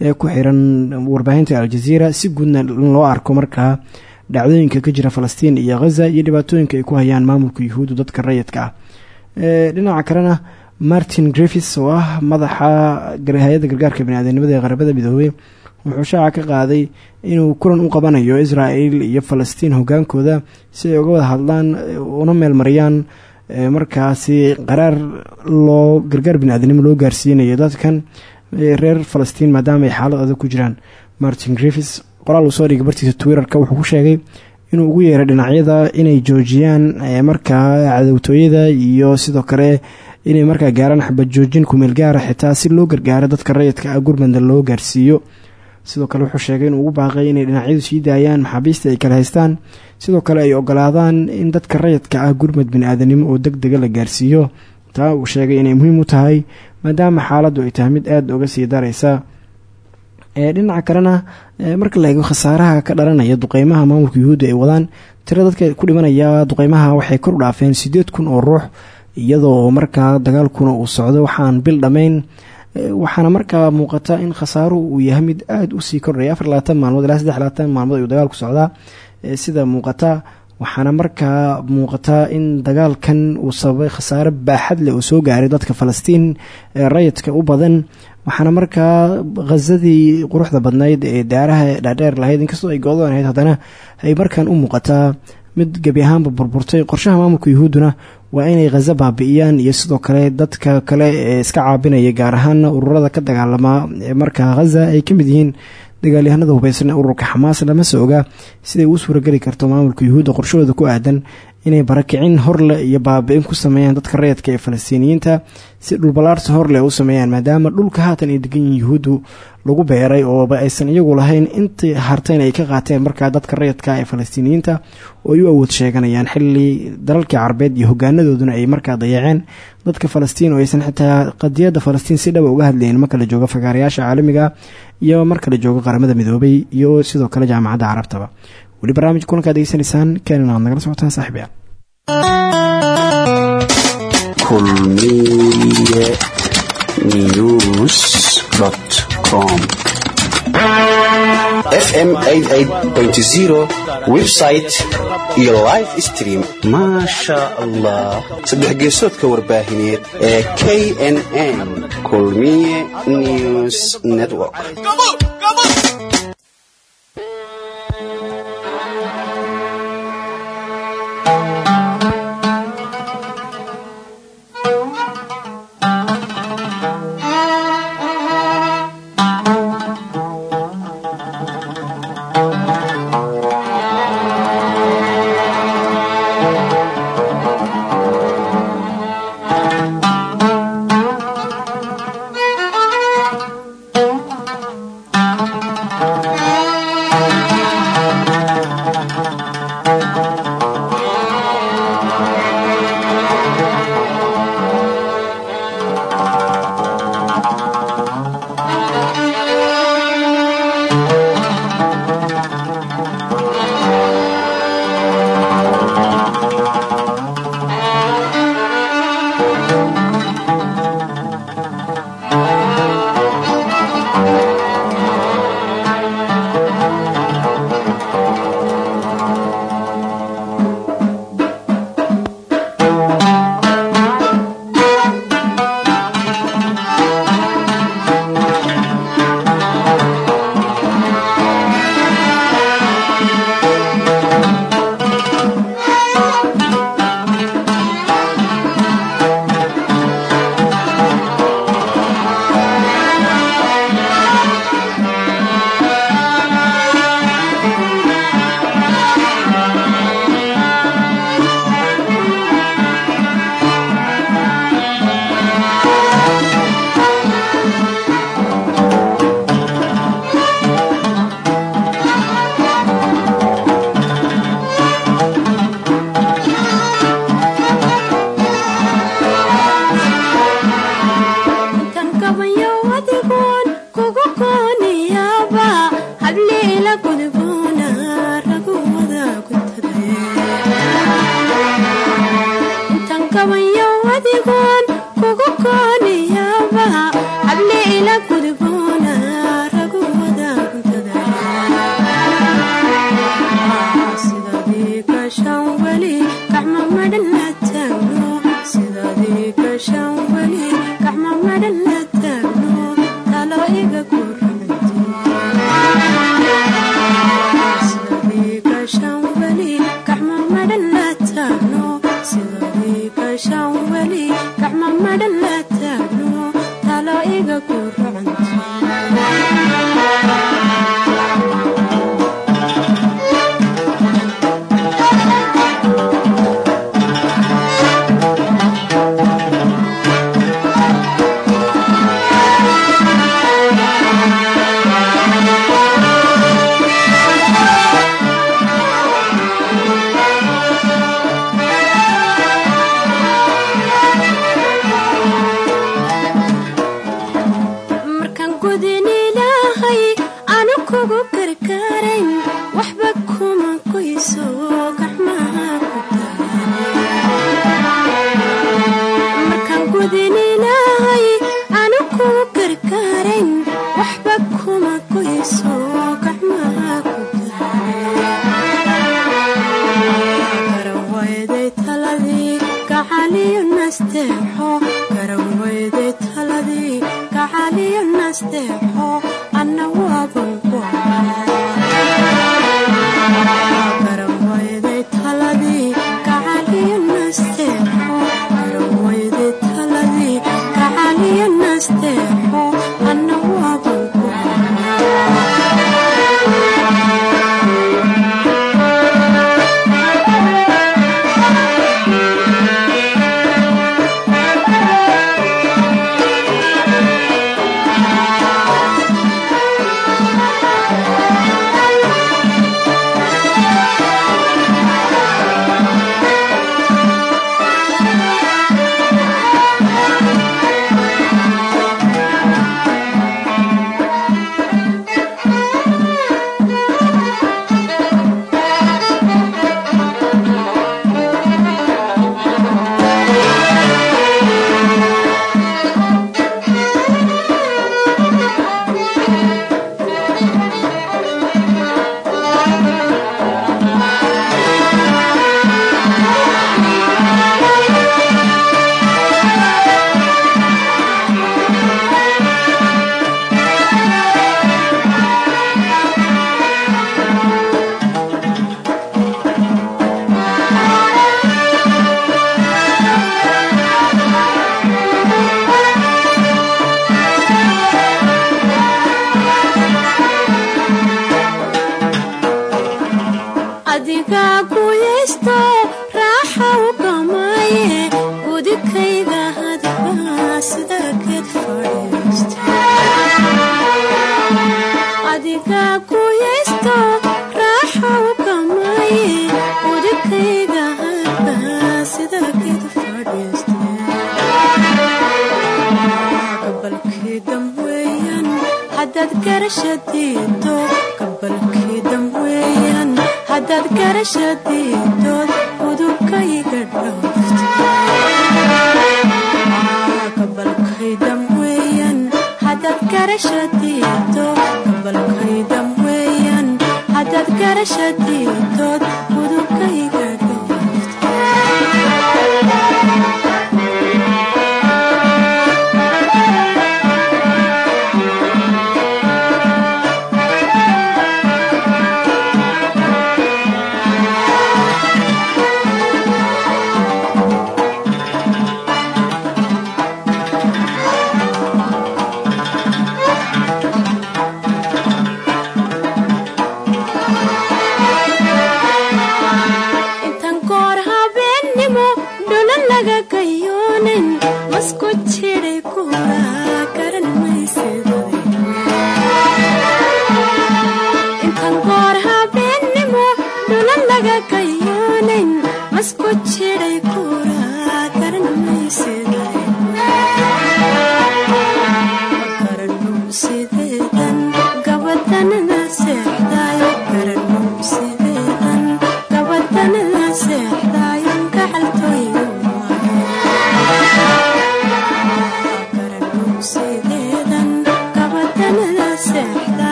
ee ku xiran warbaahinta aljaziira si guudna in loo arko markaa dhacdooyinka ka jira falastiin iyo khaza iyo dhibaatooyinka ay ku hayaan maamulka yuhuuddu dadka rayidka. Ah dhinaca kalena martin griffis oo ah madaxa hay'adda gargaarka baniaadanimada ee qaramada midoobey wuxuu shaaca ka qaaday inuu kulan u qabanayo israel iyo falastiin hogaankooda si ay uga wada hadlaan una meelmariyaan markaasi qaraar loo gargaar baniaadanimo loo gaarsiinayo dadkan reer falastiin maadaama ay xaalad adag ku jiraan. Martin griffis qoraal uu soo dhigay bartiisa twitterka wuxuu ku sheegay inuu ugu yeeray dhinacyada inay joojiyaan markaa cadowtooyada iyo sidoo kale inay markaa gaaraan xabad joojin kumeel gaara xitaa si loo gargaaro dadka rayidka ah gurmanda loo gaarsiiyo sidoo kale wuxuu sheegay inuu ugu baaqay inay dhinacyadu sii daayaan maxaabiista ay kala haystaan. Sidoo kale ay ogolaadaan in dadka rayidka ah gurmad bani-aadanimo oo deg dega la gaarsiiyo. Taa uu sheegay inay muhiim u tahay maadaama xaaladdu ay tahay mid aada uga sii daraysa. Dhinaca kalena marka la eego khasaaraha ka dhalanaya duqeymaha maamulka yuhuudda ay wadaan tiro dadka ku dhimanaya duqeymaha waxay kor u dhaafeen siddeed kun oo ruux iyadoo markaa dagaalkuna uu socdo waxaan bil dhammayn waxaana markaa muuqata in khasaaruhu uu yahay mid aada u sii kordhaya afar maalmood ilaa saddex labaatan maalmood ayuu dagaalku socdaa. Sida muuqata waxaana markaa muuqataa in dagaalkan uu sababay khasaare baaxad leh oo soo gaaray dadka falastiin ee rayidka u badan. Waxaana markaa khazadii quruxda badnayd ee daaraha dhaadheer lahayd inkastoo ay go-doon haddana ay markaan u muuqataa mid gebi ahaanba burburtay qorshaha maamulka yuhuudduna waa inay khaza baabi'iyaan iyo sidoo kale dadka kale ee iska caabinaya gaar ahaan ururada ka dagaalama ee markaa khaza ay ka mid yihiin dagaalyahanada hubeysan ee ururka xamaas lamase oga siday uu suurageli karto maamulka yuhuudda qorshahooda ku aadan inay barakicin horleh iyo baabi'in ku sameeyaan dadka rayadka ee falastiiniyiinta si dhulbalaarsi horleh u sameeyaan maadaama dhulka haatan ay degan yihiin yuhuuddu lagu beeray ooba aysan iyagu lahayn intii hartayna ay ka qaateen markaa dadka rayadka ee falastiiniyiinta oo ay u awood sheeganayaan. Xili dalalkii carabeed iyo hogaanadooduna ay markaa dayaceen dadka falastiin oo aysan xitaa qadiyadda falastiin si dhaba uga hadlayn marka la joogo fagaarayaasha caalamiga iyo marka la joogo qaramada midoobay iyo sidoo kale jaamacadda carabtaba weli barnaamij kulankaad degeysanaysaan keenan aad nagala socotaan com. Fm website iyo live stream. Maasha allah saddex geesoodka warbaahineed ee knn kulmiye news network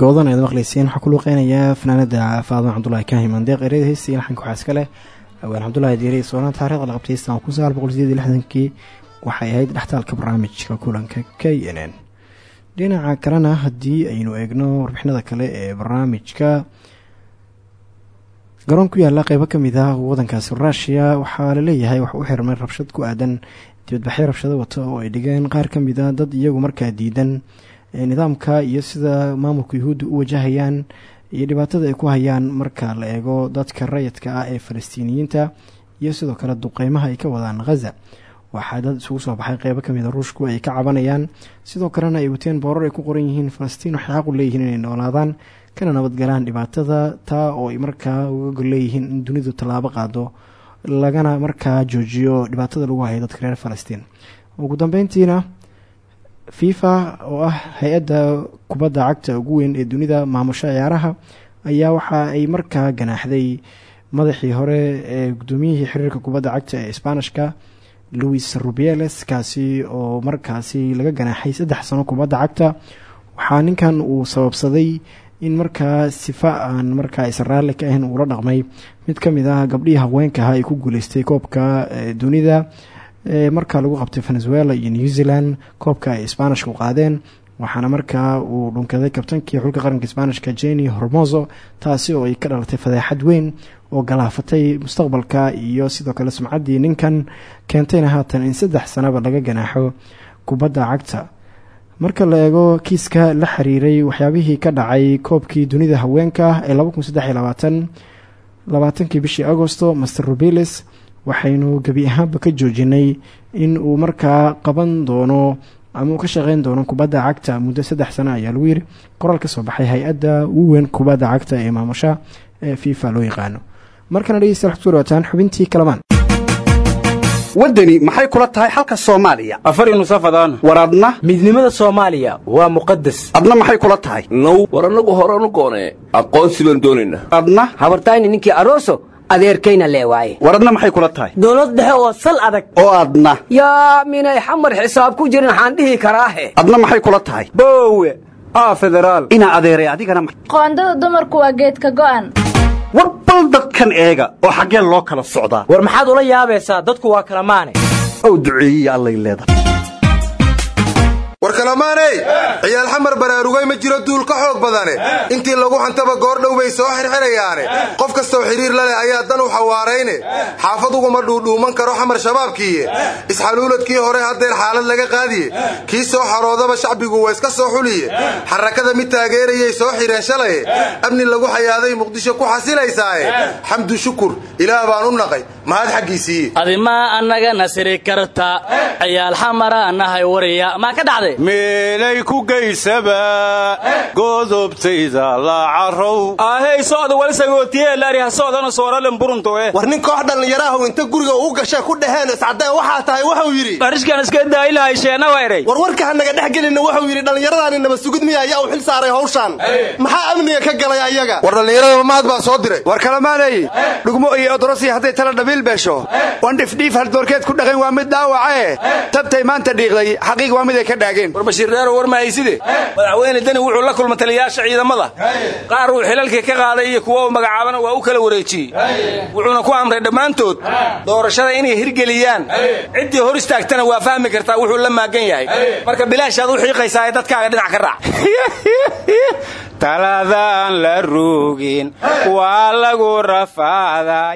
goodan ayaad maqlayseen waxaa ku luuqeynayaa fanaanada faadma cabdulahi kaahi mandeeq ereyada heystii laxanka waxaa iska leh. Aween cabdulahi diiri soonaan taarikhda la qabtay heystan kun sagaal boqol sideed iyo lixdankii. Waxay ahayd dhextaalka barnaamijka kulanka k n n. Dhinaca kalena haddii aynu eegno warbixinada kale ee barnaamijka garoon ku yaalla qeybo ka mid ah wadankaasi rushia waxaa la leeyahay wax u xirmay rabshad ku aadan dibadbaxyo rabshado wata oo ay dhigeen qaar ka mid a dad iyagu markaa diidan nidaamka iyo sida maamulka yuhuudda u wajahayaan iyo dhibaatada ay ku hayaan marka la eego dadka rayidka ah ee falastiiniyiinta iyo sidoo kale duqeymaha ay ka wadaan khaza waxaa dad isugu soo baxay qeybo ka mid a ruushku ay ka cabanayaan sidoo kalena ay wateen boorar ay ku qoran yihiin falastiin waxay xaqu leeyihiin inay noolaadaan kana nabadgalaan dhibaatada taa oo ay markaa uga gol leeyihiin in dunidu tallaabo qaado lagana markaa joojiyo dhibaatada lagu hayo dadka reer falastiin. Ugu dambeyntiina fifa oo ah hay'adda kubadda cagta ugu weyn ee dunida maamusho ciyaaraha ayaa waxa ay markaa ganaaxday madaxii hore ee gudoomiyihii xiriirka kubadda cagta ee sbaanishka louis rubieles kaasi oo markaasi laga ganaaxay saddex sano kubadda cagta. Waxaa ninkan uu sababsaday in markaa sifa aan markaa israalle ka ahayn uula dhaqmay. Mid ka mid ah gabdhihii haweenkaha ay ku guuleystay koobka dunida markaa lagu qabtay venezuela iyo new zealand koobka ay sbaanishku qaadeen waxaana markaa uu dhunkaday kabtankii xulka qaranka sbaanishka jeni hormoso taasi oo ay ka dhalatay fadeexad weyn oo galaafatay mustaqbalka iyo sidoo kale sumcaddii ninkan keentayna haatan in saddex sanaba laga ganaaxo kubadda cagta. Marka la eego kiiska la xiriiray waxyaabihii ka dhacay koobkii dunida haweenka ee labaatankii bishii agosto master rubiles waxaynu gebi ahaanba ka joojinay in uu markaa qaban doono ama uu ka shaqeyn doono kubadda cagta muddo saddex sano ayaa lagu yiri qoraal ka soo baxay hay'adda ugu weyn kubadda cagta ee maamusha ee fifa loo yaqaano. Markana dhegeystayaal waxad ku dhawaataan xubintii kalamaan waddani maxay kula tahay xalka soomaaliya? Afar nusafadaan war adna? Midnimada soomaaliya waa muqadas adna maxay kula tahay? Now war annagu horanu goonee aqoonsi baan doonaynaa. Adna? Habartayni ninkii aroso adeerkayna lee waaye war adna maxay kula tahay? Dowlad dhexe oo sal adag. Oo adna yaa minay xamar xisaab ku jirin waxaan dhihi karaahe. Adna maxay kula tahay? Boowe aa federaal. Inaa adeeray adigana qoondada dumarku waa geedka go'an. War bal dadkan eega oo xaggee loo kala socdaa. War maxaad ula yaabaysaa? Dadku waa kala maane. Ow duceeyiya allay leedahay. War kalamaaney ciyaal xamar baraarugay ma jiro duul ka xoog badane. Intii lagu xantaba goordhow bay soo xirxirayaane qof kastoo xidhiir la leh ayaa dan u xawaarayne. Xaafaduguma dhuudhuuman karo xamar shabaabkiiye. Isxaluuladkii hore haddeer xaalad laga qaadiye. Kii soo xaroodaba shacbigu waa iska soo xuliye. Xarakada mid taageerayay soo xireen shalaye. Amni lagu xayaaday muqdisho ku xasilaysaaye xamdu shukur ilaah baan u naqay. Mahad xaggiisiiye adimaa annaga nasiri karta. Ciyaal xamara nahay wariya. Maa ka dhacday guuraysaba godobtayda la carow ahey socda wal sagootiyeelari ha socdana sooralen burunto eh war nin koox dhallinyarahu inta guriga uu gashay ku dhaheen iscadee waxaa tahay wuxuu yidhi barishkan iska daayilahay sheena wayray war warka ha naga dhex gelina wuxuu yidhi dhallinyaradaani naba sugid miya ayaa u xil saaray hawshaan maxaa amniga ka galay ayaga war dhallinyarada mahad baa soo diray war kalamaanay dhugmo iyo odorosi hadday tala dhabiil beesho wan dhifdhiif haldoorkeed ku dhaqan waa mid dhaawacae tabtay maanta dhiiqday xaqiiq waa mid ay ka dhaageen mahayside madaxweyne deni wuxuu la kulma taliyayaasha ciidamada. Qaar uu xilalkii ka qaaday iyo kuwa uu magacaabana waa u kala wareejiyey. Wuxuuna ku amray dhammaantood doorashada inay hirgeliyaan. Ciddii hor istaagtana waa fahmi kartaa wuxuu la maagan yahay. Marka bilaashaad u xiiqaysaa ee dadkaaga dhinac ka raac taladaan la rugin waa lagu rafaadaa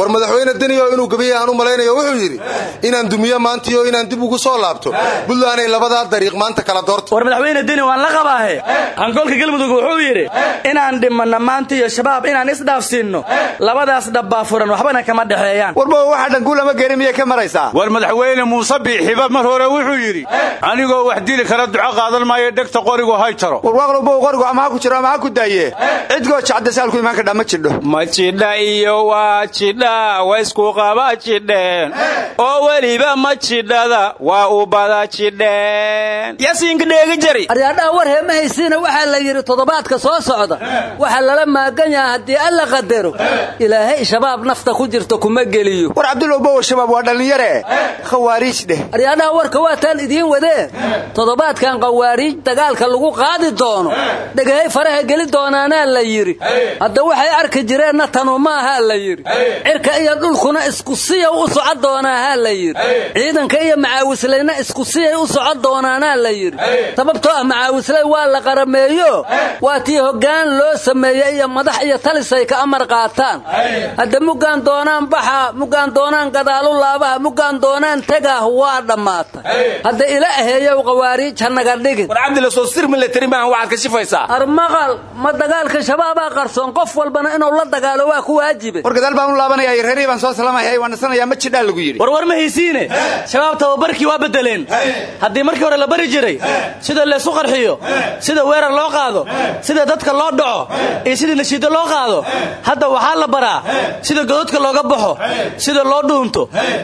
war madaxweyne deniyo inuu gebiye aan u malaynayo wuxuu yidhi inaan dumiyo maantiyo inaan dib ugu soo laabto. Buntlanday labadaa dariiq maanta kala doorto. War madaxweyne deni waan la qabaahe. Hankoolka galmudug wuxuu yidhi inaan dhimanno maanta iyo shabaab inaan isdhaafsiinno labadaas dhabbaa furan waxbana kama dhexeeyaan. Warba waxaa dhanguulama geeri miyay ka maraysaa war madaxweyne muuse biixiba mar hore wuxuu yidhi anigoo wax dili kara duco qaadan maayo dhegta qorigu hay taro warwaaqlobow qorigu ama ha ku jiro ama ha ku daaye. Cidgoo jacdasaalku imaan kadhaa ma jidho. Ma jidha iyo waa jidha wa isku qaba jidheen. Oo weliba ma jidhada waa u bada jidheen. Yasiinka dheegi jari. Aryaadhaha war heema haysiina waxaa la yidhi toddobaadka soo socda waxaa lala maagan yaha haddii alla qadaro ilaahay shabaab nafta ku jirta kuma geliyo. War cabdulowbow shabaab waa dhallinyare. Khawaariij dheh aryaadhaha warka waataan idiin wadee toddobaadkan khawaariij dagaalka lagu qaadi doono dhegahay faraha geli doonaanaa la yidhi. Hadda waxay arki jireenna tanu maahaa la yidhi. Cirka iyo dhulkuna isku siya u soco doonaahaa la yidhi. Ciidanka iyo macaawislayna isku siyay u soco doonaanaa la yidhi. Sababtoo ah macaawislay waa la qarameeyo. Waa tii hoggaan loo sameeyey iyo madax iyo talisay ka amar qaataan. Hadda muggaan doonaan baxa muggaan doonaan gadaalu laabaha muggaan doonaan tegaah waa dhammaatay hadda ila aheeyow khawaariij ha naga dhigin. War cabdila soo sir milatari maahan waxaad ka shifaysaa armaqal ma dagaalka shabaabaa qarsoon? Qof walbana inuu la dagaalo waa ku waajibe war gadaal baan u laabanaya reerii baan soo salamaya waan nasanayaa ma jidhaa lagu yidhi. War war ma haysiine? Shabaab tababarkii waa bedeleen haddii markii hore la bari jiray sida laysu qarxiyo sida weerar loo qaado sida dadka loo dhaco iyo sida nashiiddo loo qaado hadda waxaa la baraa sida gododka looga baxo sida loo dhuunto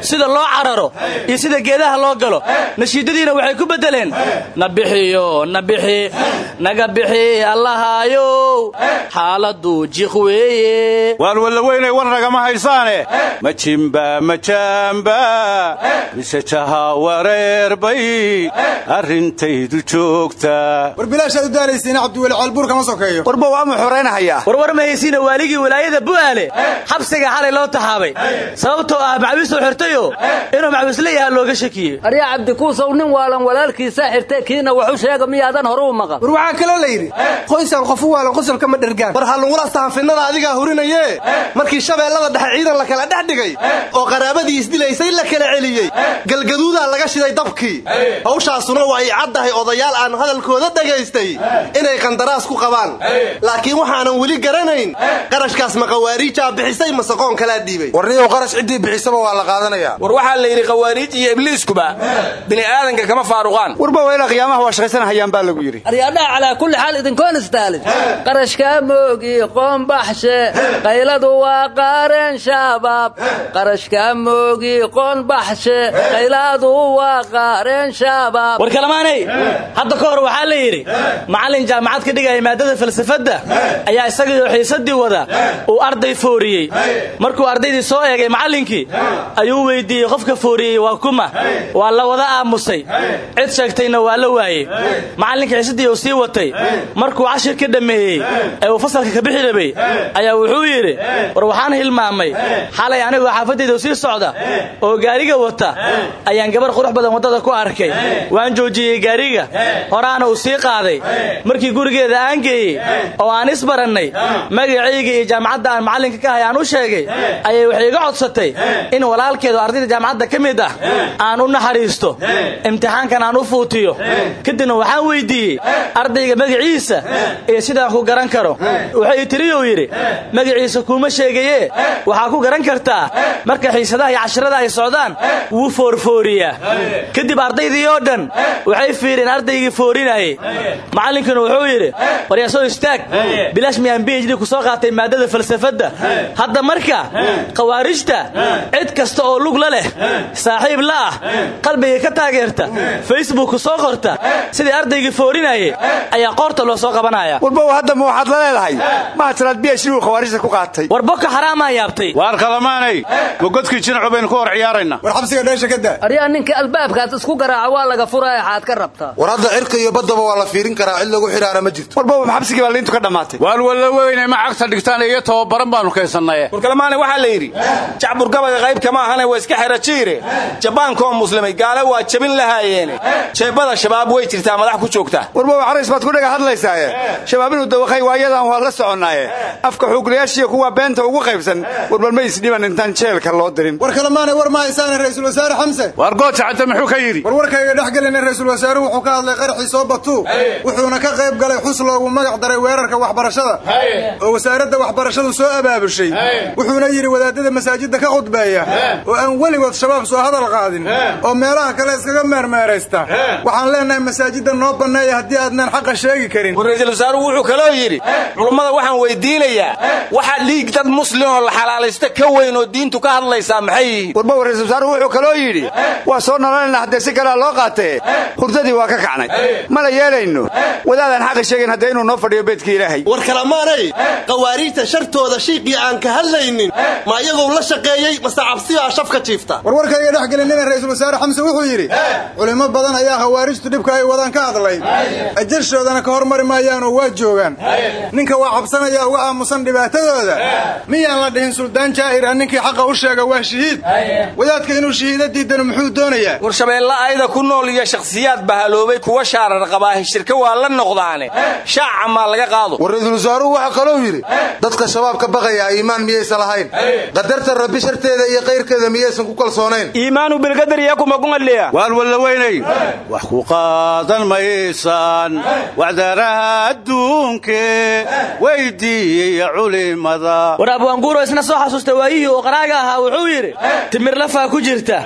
sida loo cararo iyo sida geedaha loo galo. Nashiidadiina waxay ku bedeleen na bixiyo na bixi naga bixi allahaayow xaaladdu jiq weeye. Waan walla weynay war nagama haysaane. Ma jimba ma jaamba. Mise jaha wareerbay arrintaydu joogtaa war bilaashaad u daaraysiina cabdiweli ceelbuur kama sokeeyo warba waa ma xoraynahayaa warwar ma haysiina waaligii walaayada bu'aale xabsiga xalay loo taxaabay sababtoo ah macwiisuu xirtayo inuu macwiisla yahaa looga shakiyey aryaa cabdikuusow nin waalan walaalkiisaa xirtay kiina waxu sheega miyaadan hore u maqan. War waxaa kaloo la yidhi qoysaan qofu waalan qosolka ma dhergaan. War hallungulaasta hanfinnada adigaa hurinaye? Markii shabeellada dhexe ciidan la kala dhex dhigay oo qaraabadii isdilaysay la kala celiyey galgaduudaa laga shiday dabkii. Hawshaasuna waa ay caddahay odayaal aan hadalkooda dhagaystay inay qandaraas ku qabaan. Laakiin waxaanan weli garanayn qarashkaas ma khawaariijaa bixisay mase qoon kalaa dhiibay. Warniyow qarash ciddii bixisaba waa la qaadanayaa war waxaa la yidhi khawaariij iyo ibliiskuba bini aadanka kama faaruqaan. Warba weyla qiyaamaha waa shaqaysanahayaan baa lagu yidhi istaalin qarashkaa moogi qoonbaxshe qayladu waa qaareen shabaab qarashkaa moogi qoonbaxshe qayladu waa qaareen shabaab war kalamaanay? Hadda ka hor waxaa la yidhi macallin jaamacad ka dhigaya maadada falsafadda ayaa isagaiyo xiisadii wada uu arday fooriyey. Markuu ardaydii soo eegay macallinkii ayuu weydiiyey qofka fooriyey waa kuma. Waa la wada aamusay. Cid sheegtayna waa la waayey. Macallinka xiisadii uu sii watay markuu cashir ka dhammeeyey ee uu fasalka ka bixi rabay ayaa wuxuu yidhi war waxaan hilmaamay. Xalay anigoo xaafadayda sii socda oo gaariga wata ayaan gabar qurux badan waddada ku arkay. Waan joojiyey gaariga. Horaana uu sii qaaday. Markii gurigeeda aan geeyey oo aan isbarannay magacayga iyo jaamacadda aan macallinka ka hay aan u sheegay ayay waxay iga codsatay in walaalkeedu ardayda jaamacadda ka mid ah aan u naxariisto imtixaankan aan u fuutiyo. Kadibna waxaan weyddiiyey ardayga magaciisa magaciisa iyo sidaan ku garan karo. Waxay tiriyuu yidhi magaciisa kuuma sheegaye waxaa ku garan kartaa marka xiisadaha iyo cashirada ay socdaan wuu foorfooriyaa. Kadib ardaydii oo dhan waxay fiireen ardaygii foorinayey. Macallinkuna wuxuu yidhi waryaasoo istaag bilaash miyaan b h d ku soo qaatay maadada falsafadda. Hadda marka khawaarijta cid kasta oo lug la leh saaxiib la ah qalbiga ka taageerta facebook ku soo qorta sidii ardaygii foorinayey ayaa qoorta loo soo qabanaya. Warbow hadda ma waxaad la leedahay? Mahatiraad b h d uu khawaarijta ku qaatay? War boko xaraamaa yaabtay. Waar kalamaanay ma godkii jinacu baynu ku hor ciyaaraynaa war xabsiga dheesha ka daa. Aryaa ninka albaabkaas isku garaaca waa laga furaya xaad ka rabtaa. War hadda cirka iyo baddaba waa la fiirin karaa cid lagu xidhaana ma jirto. Warbow xabsigii baa liintu ka dhammaatay. Waan walla weyne ma cagta dhigtaan iyo tababaran baanu kaysannaye warkalamaane waxaa la yidhi jacbur gabaga qayb kama ahane waa iska xera jiire. Jabaankoo muslimay gaale waa jabin lahaayeene jeebada shabaab way jirtaa madax ku joogta warbow carays baad ku dhaga hadlaysaaye shabaab inuu dawaqay waayadan waa la soconnaaye afka xuuglayaashiiyo kuwa beenta ugu qaybsan warbal ma isdhiban intaan jeelka loo dirin. War kalemaanay war ma haysaane ra'yisul wasaare xamse. Waar gooja cadde muxuu ka yidhi? War warkayga dhex gelina wasaaruhu wuxuu ka hadlay qarxii soo batuu wuxuuna ka qayb galay xus loogu magac daray weerarka waxbarashada. Oo wasaaradda waxbarashadu soo abaabushay. Wuxuuna yidhi wadaadada masaajidda ka khudbeeya oo aan weligood shabaab soo hadal qaadin oo meelaha kale iskaga meermeeraysta. Waxaan leenahay masaajidda noo banneeya haddii aadnaan xaqa sheegi karin war raiisul wasaaruhu wuxuu kaloo yidhi culummada waxaan weydiinayaa. Waxaa dhiig dad muslim oo la xalaalaysta ka weyn oo diintu ka hadlaysaa maxay? Yihiin warbow raiisul wasaaruhu wuxuu kaloo yidhi waa soo nololana haddee si kalea loo qaatee hurdadii waa ka kacnay. Mala yeelayno wadaadaan xaqi sheegin haddee inuu noo fadhiyo beedka ilaahay. War kalamaanay khawaariijta shartooda shiiqii aan ka hadlaynin ma iyagoo la shaqeeyey mase cabsiyaa shafka jiifta. War warkayga dhex gelinina ra'yisul wasaare xamse wuxuu yidhi culimo badan ayaa khawaarijtu dhibka ay wadaan ka hadlay. Ajarshoodana ka hormari maayaanoo waa joogaan. Ninka waa cabsanaya uga aamusan dhibaatadooda. Miyaan la dhihin suldaan jaa'ir ah ninkii xaqa u sheega waa shahiid. Wadaadka inuu shahiida diidano muxuu doonayaa war shabeelle ayda ku nool iyo shakhsiyaad bahaloobay kuwa shaarar qabaahi shirka waa la noqdaane. Shaaca maa laga qaado. War raiisul wasaaruhu waxaa kaloo yidhi dadka shabaab ka baqayaa iimaan miyaysan lahayn. Qadarta rabbi sharteeda iyo kayrkeeda miyaysan ku kalsoonayn. Iimaanu bilgadar iyo kumagungadliya waan walla weynay wax ku qaadan maysaan. Wacdaraha adduunkee weydiiyey culimada. War abwaanguuro isna soo xasuusta waayihii uu qaraaga ahaa wuxuu yidhi timir lafaa ku jirta.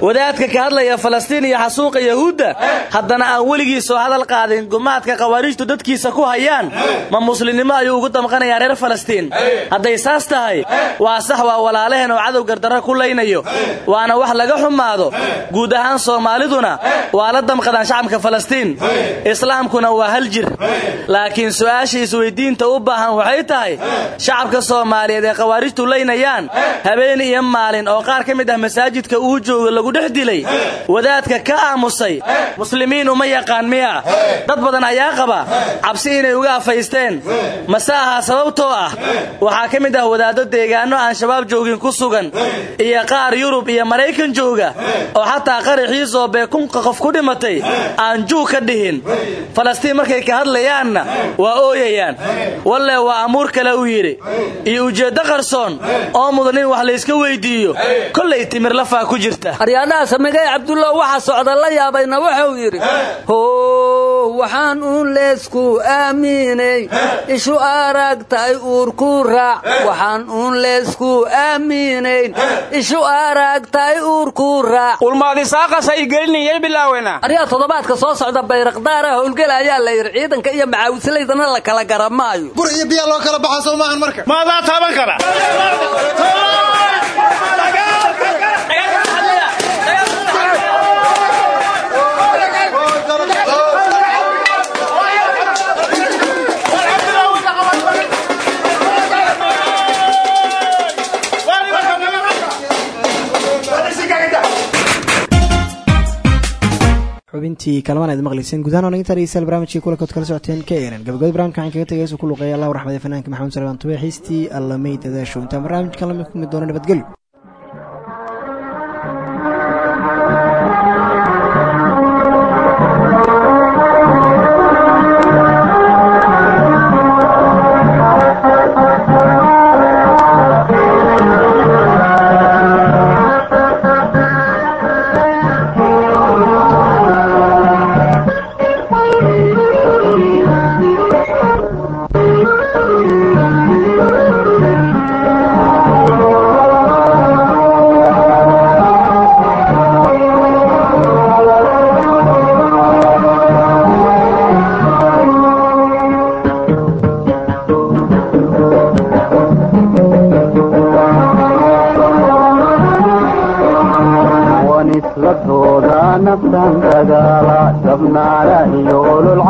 Wadaadka ka hadlaya falastiin iyo xasuuqa yahuudda haddana aan weligii soo hadal qaadin gumaadka khawaariijtu dadkiisa ku hayaan ma muslimnimo ayuu ugu damqanayaa reer falastiin. Hadday saas tahay waa sax waa walaalaheen oo cadow gardarra ku laynayo. Waana wax laga xumaado. Guud ahaan soomaaliduna waa la damqadaan shacabka falastiin. Islaamkuna waa hal jir laakiin su'aasha isweyddiinta u baahan waxay tahay shacabka soomaaliyeed ee khawaarijtu laynayaan habeen iyo maalin oo qaar ka mid ah masaajidka uu joogo lagu dhex dilay wadaadka ka aamusay muslimiin uma yaqaan miya. Dad badan ayaa qaba cabsi inay uga afaysteen. Mase ahaa sababtoo ah waxaa ka mid ah wadaaddo deegaanno aan shabaab joogin ku sugan iyo qaar yurub iyo maraykan jooga oo xataa qaraxii zoobee kunka qof ku dhimatay aan juug ka dhihin. Falastiin markay ka hadlayaanna waa ooyayaan. Walle waa amuur kale uu yidhi. Iyo ujeeddo qarsoon oo mudan in wax layska weyddiiyo kollay timir lafaa ku jirta. Aryaadhaha samigay cabdullah waxa socda la yaabayna wuxuu yidhi how waxaan uun leesku aaminay. Ishu aragtay uurku raac. Waxaan uun leesku aaminayn ishu aragtay uurku raac. Ulmaadisaaqasay gelinayay bilaawena aryaa toddobaadka soo socda bayraqdaara howlgela ayaa la yidhi ciidanka iyo macaawislaydana la kala garamaayo bur iyo biyaa loo kala baxa soo maahan marka maadaa taaban kara xubintii kalamaan aad maqlayseen gudahaan oo naginta dhegeystayaal barnaamijkii kulankood kala socoteen k n n gabagabada barnamijka waxaan kaga tegay heesu ku luqeeya allah raxmade fanaanka maxamed salmaan tube xiistii allamay dadaasho intaan barnaamijkan ku mid doono nabadgelyo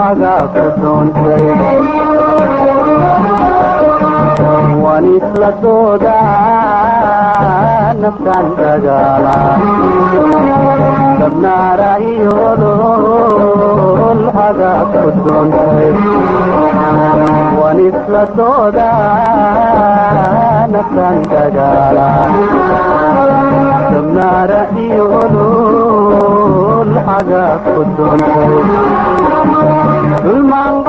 ololcaga ku doontay wanisladooda naftan dagaala dabnaara iyo ololcaga ku doontay wanisladooda naftan dagaala dabnaara iyo olol xaga ku doontay dulmaan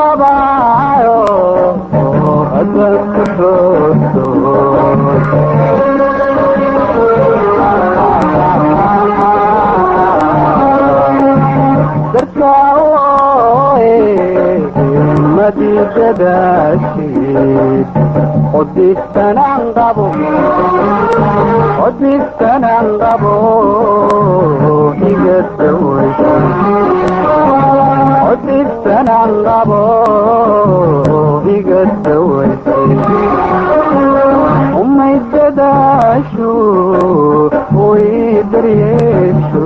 qodistanaan qabo iga dawaysa qodistanaan qabo iga dawaysay umay dadaashu way daryeeshu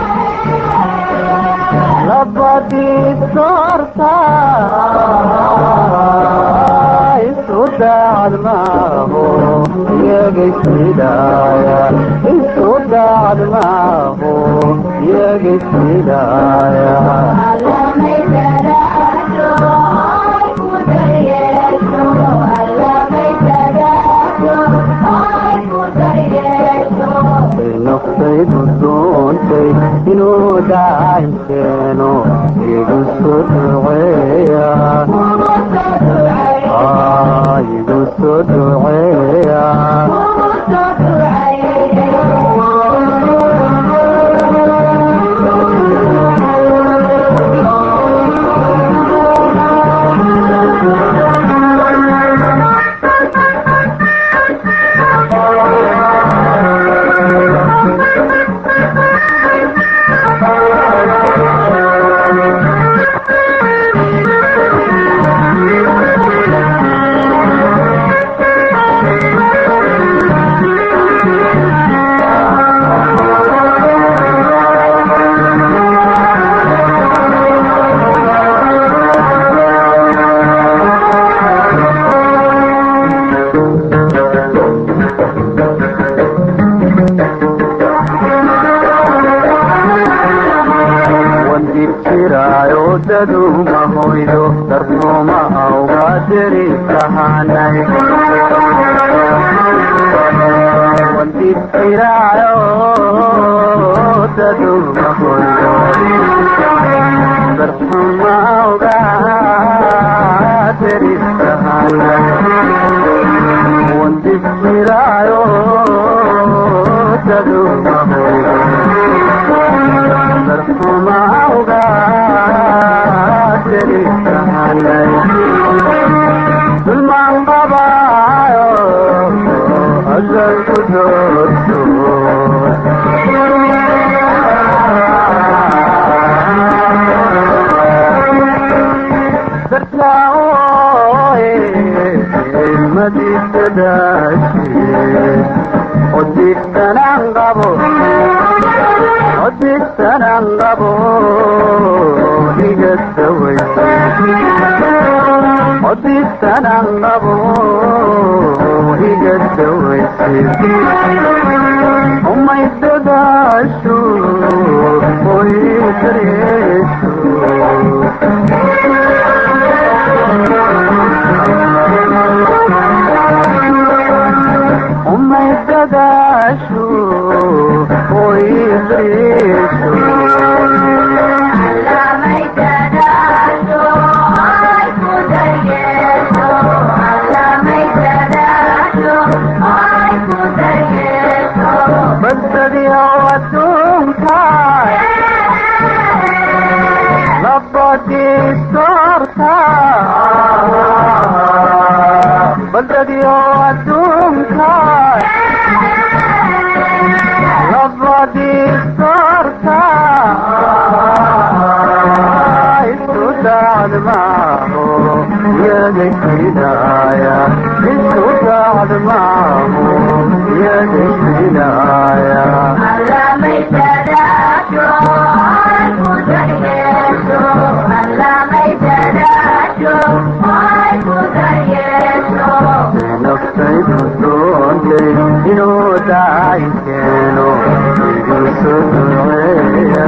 adduunka labadiisoorta isu daacad maaho iyagaysidaaya isu daacad maaho iyagaysidaaya naftaydu doontay inuu dacaynteeno igu soo duceeya deri doorto odiigsanaan qabo odiigsanaan qabo dawaysa odiigsanaan qabo iga dawaysay umay dadaashu oy dareeshu umay dadaashu oy dareeshu baldadio adduunka laba disorta isku dacdmaaho yadaysidaaya isku dacdmaaho yadaysidaaya inuu daacay keeno idin soo duceeya